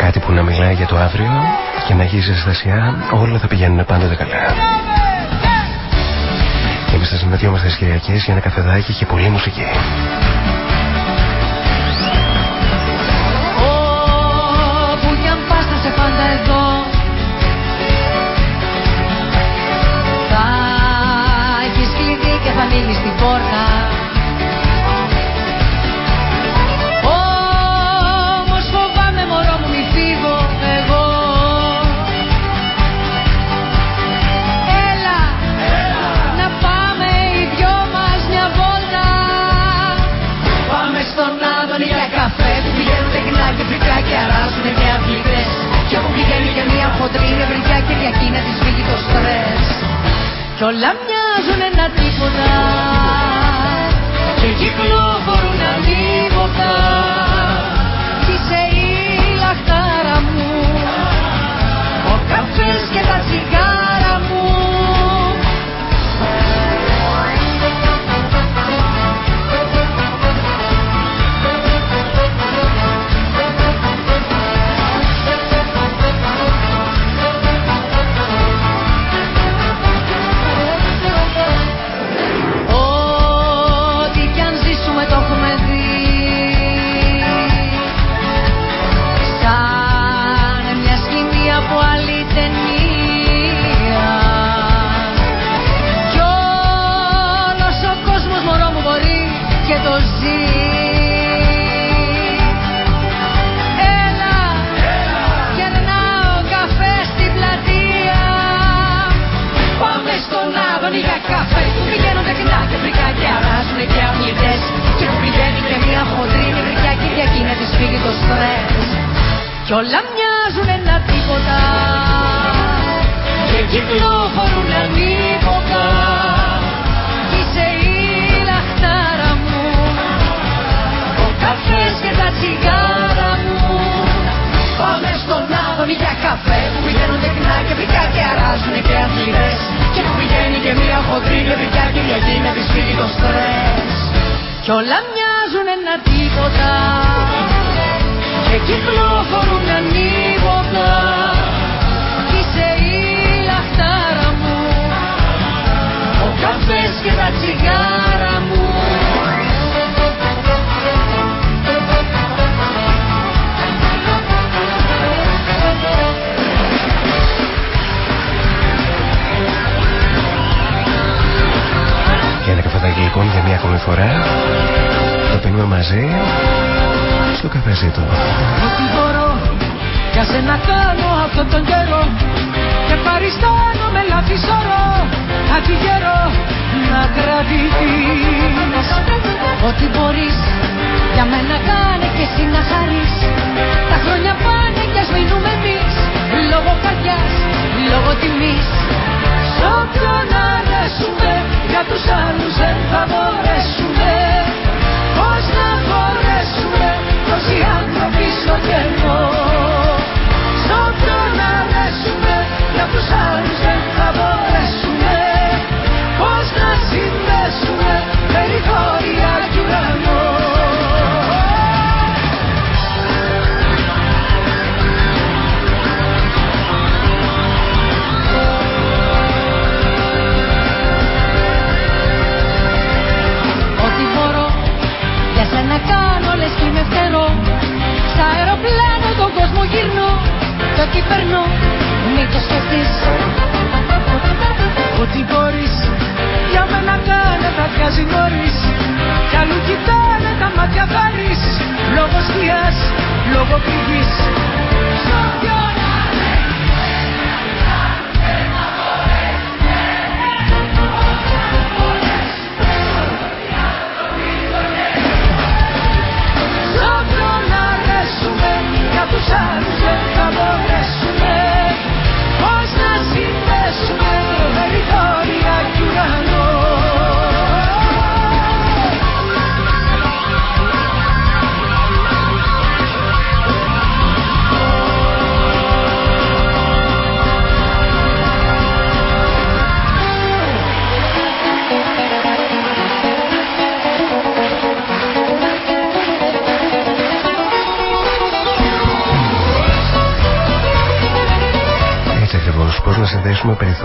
Κάτι που να μιλάει για το αύριο και να έχει ζεστασιά όλα θα πηγαίνουν πάντοτε καλά. Και εμείς θα συναντιόμαστε τις Κυριακές για ένα καφεδάκι και πολλή μουσική. Όπου κι αν σε πάντα εδώ. Θα έχεις κλειδί και θα στην πόρτα.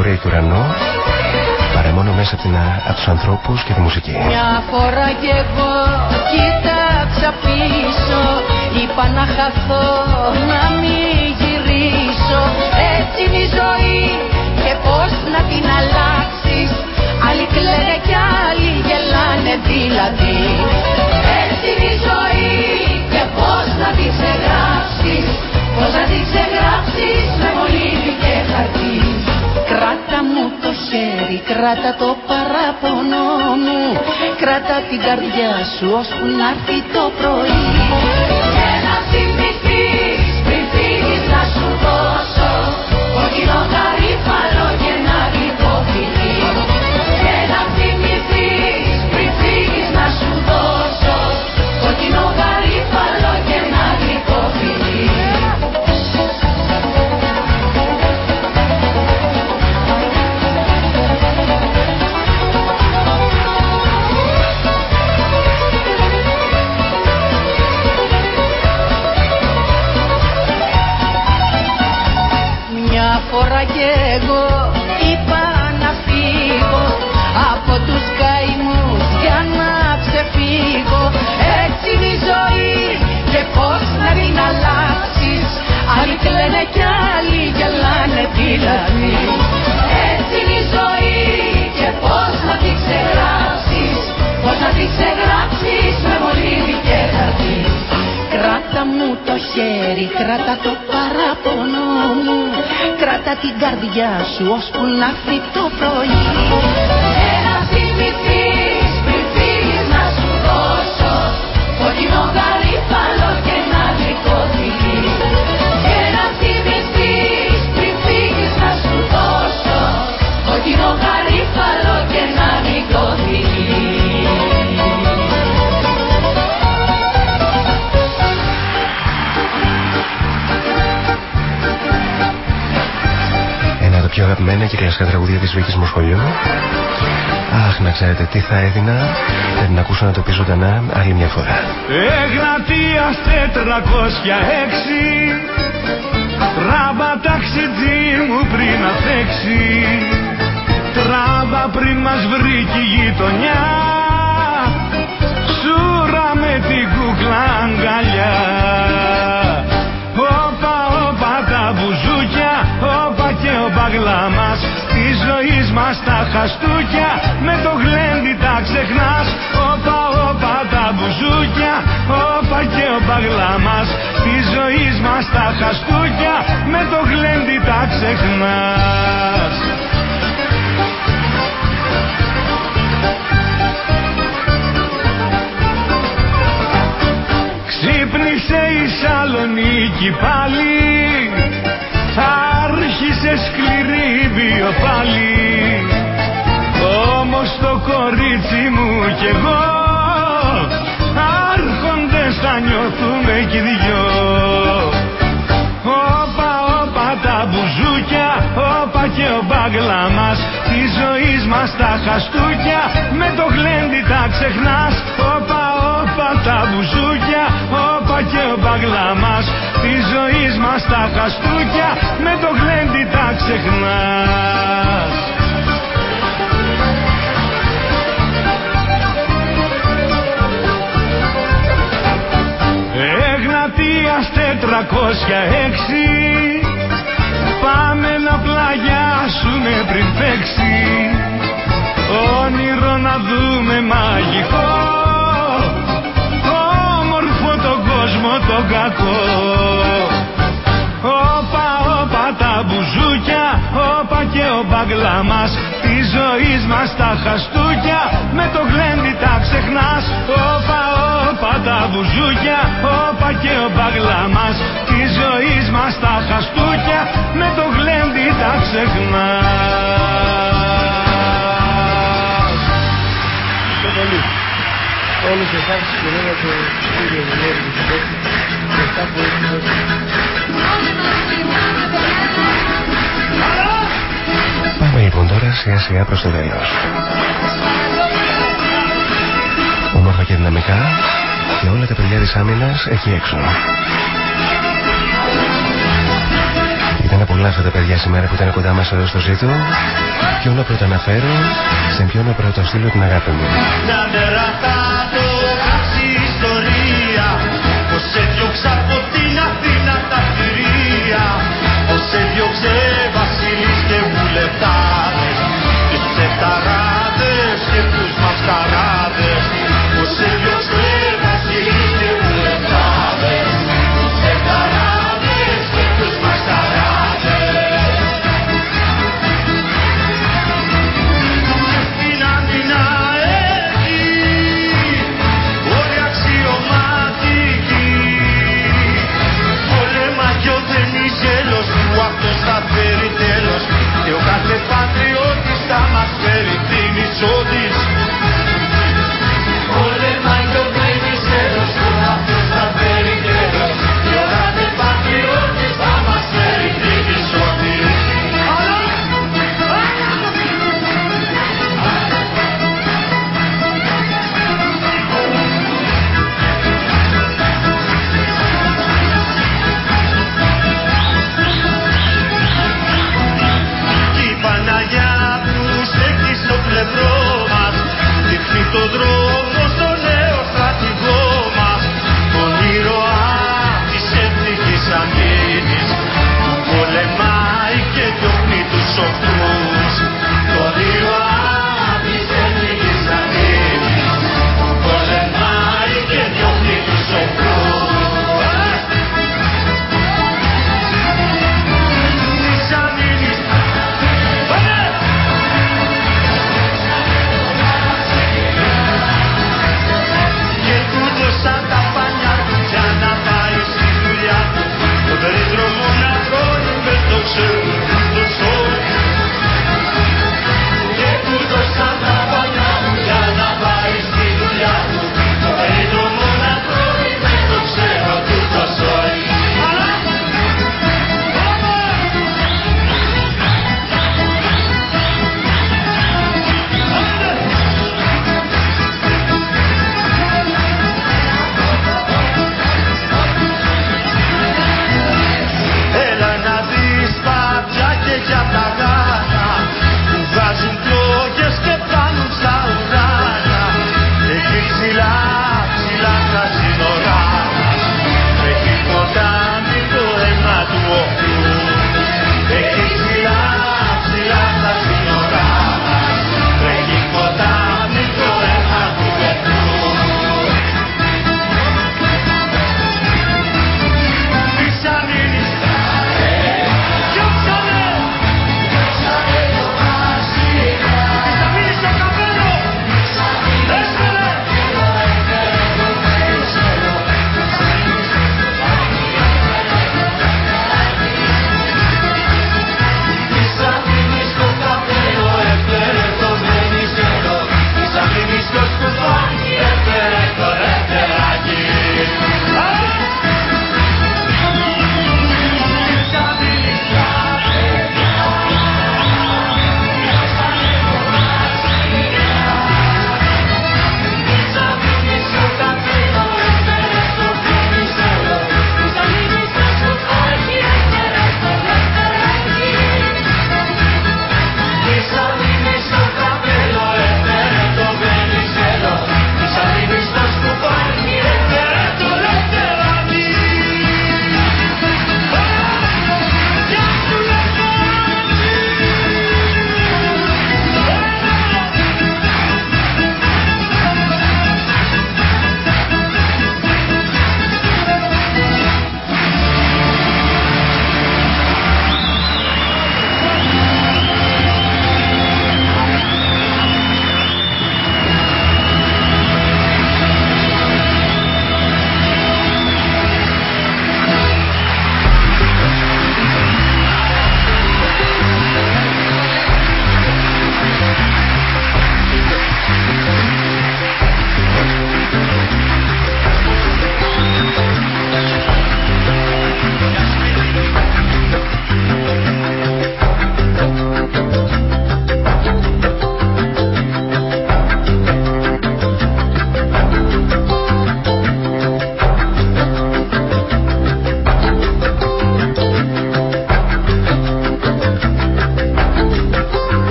Ξανασυνδέσουμε περιθώρια του ουρανού παρά μόνο μέσα από, την, από τους ανθρώπους και τη μουσική. Μια φορά κι εγώ κοίταξα πίσω είπα να χαθώ να μην γυρίσω. Έτσι είναι η ζωή και πώς να την αλλάξεις. Άλλοι κλαίνε κι άλλοι γελάνε δηλαδή. Έτσι είναι η ζωή και πώς να την ξεγράψεις. Πώς να την ξεγράψεις με κράτα το παράπονο μου. Κράτα την καρδιά σου ώσπου να έρθει το πρωί. Και να θυμηθείς πριν φύγεις να σου δώσω Κόκκινο γαρίφαλο κι εγώ είπα να φύγω από τους καημούς για να ξεφύγω. Έτσι είναι η ζωή και πώς να την αλλάξεις άλλοι κλαίνε κι άλλοι γελάνε δηλαδή. Έτσι είναι η ζωή και πώς να την ξεγράψεις πώς να την ξεγράψεις Κράτα μου το χέρι, κράτα το παράπονο μου. Κράτα την καρδιά σου ώσπου να έρθει το πρωί. Και να θυμηθείς πριν φύγεις να σου δώσω. Κόκκινο γαρίφαλο και ένα γλυκό φιλί Και να θυμηθείς πριν φύγεις να σου δώσω. Κόκκινο γαρίφαλο αγαπημένα και κλασικά τραγουδία της Βίκης Μοσχολιού. Αχ, να ξέρετε τι θα έδινα να την ακούσω να το πει ζωντανά άλλη μια φορά. Εγνατίας 406 Τράμπα ταξιτζή μου πριν να φέξει Τράμπα πριν μας βρήκε η γειτονιά Σούρα με την κούκλα αγκαλιά και ο μπαγλά μας Τη ζωής μας τα χαστούκια Με το γλέντι τα ξεχνάς. Όπα, όπα τα μπουζούκια Όπα και ο μπαγλά μας Τη ζωής μας τα χαστούκια Με το γλέντι τα ξεχνάς. Ξύπνησε η Σαλονίκη πάλι Άρχισες σκληρή βιοπάλι Όμως το κορίτσι μου κι εγώ Άρχοντες θα νιώθουμε κι οι δυο. Όπα, όπα τα μπουζούκια Όπα και ο μπάγλα μας Τη ζωής μας τα χαστούκια Με το γλέντι τα ξεχνάς. Όπα, όπα τα μπουζούκια Όπα και ο μπάγλα μας. Τη ζωής μας τα χαστούκια Με το γλέντι τα ξεχνάς. Εγνατίας 406 Πάμε να πλαγιάσουμε πριν παίξει. Όνειρο να δούμε μαγικό κόσμο τον κακό. Όπα, όπα τα μπουζούκια Όπα και ο μπαγλά μας Τη ζωής μας τα χαστούκια Με το γλέντι τα ξεχνάς. Όπα, όπα τα μπουζούκια Όπα και ο μπαγλά μας Τη ζωής μας τα χαστούκια Με το γλέντι τα ξεχνάς. Ευχαριστώ πολύ όλους εσάς στην κοινωνία του Στήριου Ενημέρου του Συντέχνη και αυτά που. Πάμε λοιπόν τώρα σιγά σιγά προς το τέλος. Όμορφα και δυναμικά και όλα τα παιδιά της άμυνας εκεί έξω. Ήταν πολλά αυτά τα παιδιά σήμερα που ήταν κοντά μας εδώ στο ζήτο Ποιον να πρωτοαναφέρω, σε ποιον να πρωτοστείλω την αγάπη μου. Σε διώξα από την Αθήνα τα σε διώξε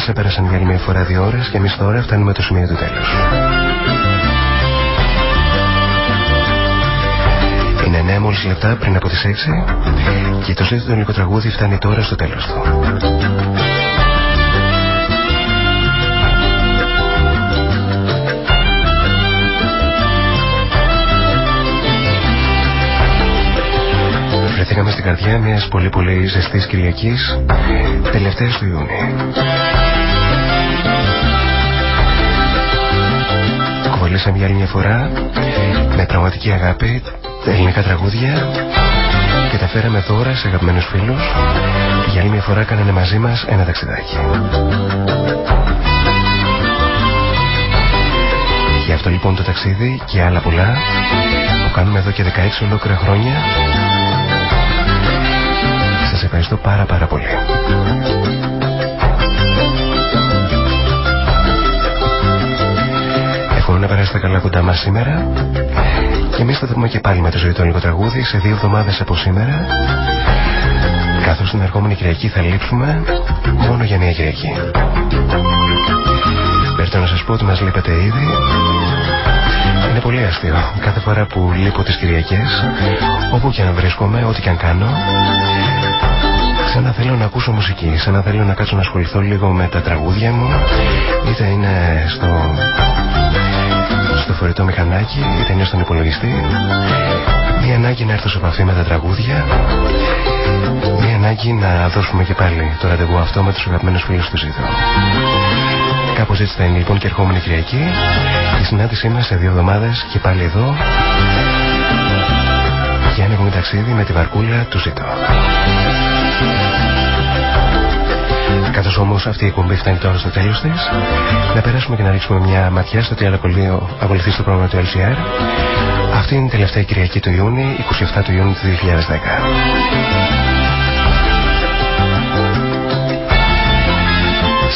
ανάσα πέρασαν για άλλη μια φορά δύο ώρες και εμείς τώρα φτάνουμε το σημείο του τέλους. Είναι 9 μόλις λεπτά πριν από τις 6 και το ζήτητο ελληνικό τραγούδι φτάνει τώρα στο τέλος του. Βρεθήκαμε στην καρδιά μιας πολύ πολύ ζεστής Κυριακής τελευταίες του Ιούνιου. Κουβαλήσαμε για άλλη μια φορά με πραγματική αγάπη τα ελληνικά τραγούδια και τα φέραμε τώρα σε αγαπημένους φίλους για άλλη μια φορά κάνανε μαζί μας ένα ταξιδάκι. Γι' αυτό λοιπόν το ταξίδι και άλλα πολλά που κάνουμε εδώ και 16 ολόκληρα χρόνια σας ευχαριστώ πάρα πάρα πολύ. Να περάσετε καλά κοντά μας σήμερα και εμείς θα δούμε και πάλι με το ζωή του τραγούδι σε δύο εβδομάδες από σήμερα καθώς την ερχόμενη Κυριακή θα λείψουμε μόνο για μια Κυριακή. Πρέπει να σας πω ότι μας λείπετε ήδη είναι πολύ αστείο. Κάθε φορά που λείπω τις Κυριακές, όπου και αν βρίσκομαι, ό,τι και αν κάνω, σαν να θέλω να ακούσω μουσική, σαν να θέλω να κάτσω να ασχοληθώ λίγο με τα τραγούδια μου, είτε είναι στο, στο φορητό μηχανάκι, είτε είναι στον υπολογιστή. Μία ανάγκη να έρθω σε επαφή με τα τραγούδια, μία ανάγκη να δώσουμε και πάλι το ραντεβού αυτό με τους αγαπημένους φίλους του ζήτω. Κάπως έτσι θα είναι λοιπόν και ερχόμενη Κυριακή η συνάντησή μας σε δύο εβδομάδες και πάλι εδώ για ένα ακόμη ταξίδι με τη βαρκούλα του Ζήτω. Καθώς όμως αυτή η εκπομπή φτάνει τώρα στο τέλος της, να περάσουμε και να ρίξουμε μια ματιά στο τι άλλο ακολουθεί στο πρόγραμμα του LCR. Αυτή είναι η τελευταία Κυριακή του Ιούνιου, 27 του Ιούνιου του 2010.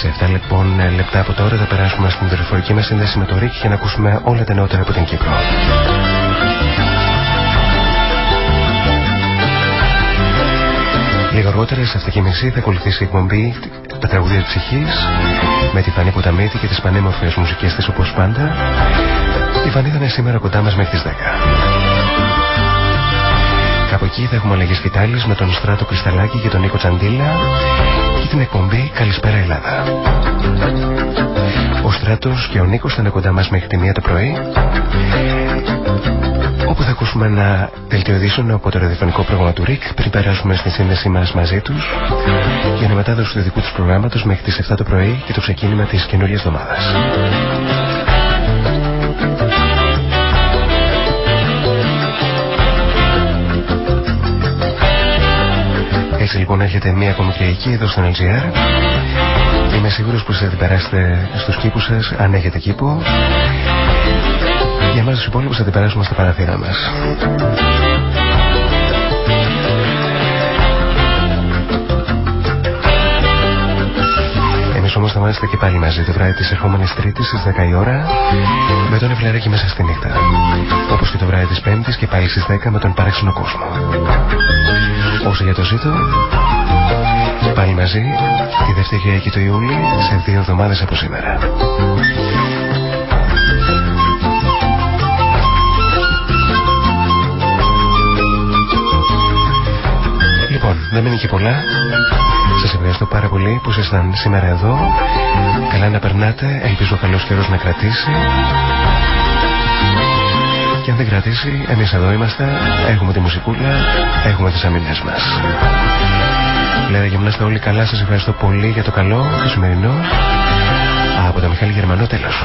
Σε 7 λοιπόν λεπτά από τώρα θα περάσουμε στην δορυφορική μας σύνδεση με το ΡΙΚ για να ακούσουμε όλα τα νεότερα από την Κύπρο. Λίγο αργότερα σε αυτή τη μισή θα ακολουθήσει η εκπομπή τα τραγουδία της ψυχής με τη Φανή Ποταμίτη και τις πανέμορφες μουσικές της όπως πάντα. Η Φανή θα είναι σήμερα κοντά μας μέχρι τις 10. Κάπου εκεί θα έχουμε αλλαγές κοιτάλης με τον Στράτο Κρυσταλάκη και τον Νίκο Τσαντίλα και την εκπομπή Καλησπέρα Ελλάδα. Ο Στράτος και ο Νίκος θα είναι κοντά μας μέχρι τη μία το πρωί όπου θα ακούσουμε ένα δελτίο από το ραδιοφωνικό πρόγραμμα του ΡΙΚ πριν περάσουμε στη σύνδεσή μας μαζί τους για να μετάδοση του δικού τους προγράμματος μέχρι τις 7 το πρωί και το ξεκίνημα της καινούριας εβδομάδας. Έτσι λοιπόν έχετε μία ακόμη Κυριακή εδώ στον LGR. Είμαι σίγουρος πως θα την περάσετε στους κήπους σας, αν έχετε κήπο. Για εμάς τους υπόλοιπους θα την περάσουμε στα παραθύρα μας. Εμείς όμως θα είμαστε και πάλι μαζί το βράδυ της ερχόμενης Τρίτης στις 10 η ώρα με τον Ευλεράκι μέσα στη νύχτα. Όπως και το βράδυ της Πέμπτης και πάλι στις 10 με τον παράξενο κόσμο. Όσο για το ζήτο, πάλι μαζί τη δεύτερη Κυριακή του Ιούλη σε δύο εβδομάδες από σήμερα. Λοιπόν, δεν μένει και πολλά. Σας ευχαριστώ πάρα πολύ που ήσασταν σήμερα εδώ. Καλά να περνάτε. Ελπίζω ο καλός καιρός να κρατήσει. Και αν δεν κρατήσει, εμείς εδώ είμαστε, έχουμε τη μουσικούλα, έχουμε τις αμυνές μας. Λέτε και να όλοι καλά, σας ευχαριστώ πολύ για το καλό, το σημερινό. Από το Μιχάλη Γερμανό, τέλος.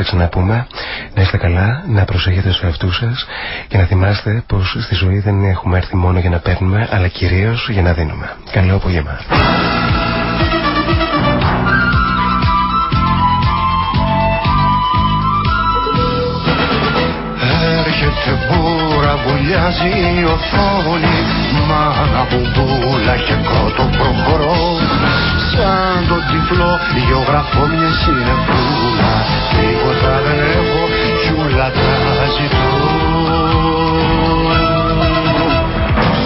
Λοιπόν που εμείς θα ξαναπούμε να είστε καλά, να προσέχετε στους εαυτούς σας και να θυμάστε πως στη ζωή δεν έχουμε έρθει μόνο για να παίρνουμε αλλά κυρίως για να δίνουμε. Καλό απόγευμα. Έρχεται μπούρα, βουλιάζει η οθόνη Μάνα μπουμπούλα και κότο προχωρώ Σαν τον τυφλό γεωγραφώ μιας συνεφούλα Τίποτα δεν έχω κι όλα τα ζητώ.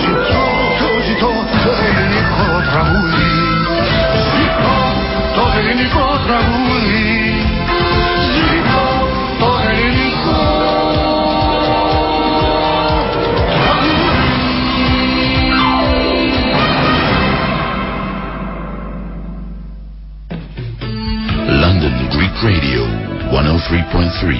Ζητώ, το ζητώ το ελληνικό τραγούδι. Ζητώ το ελληνικό τραγούδι 103.3.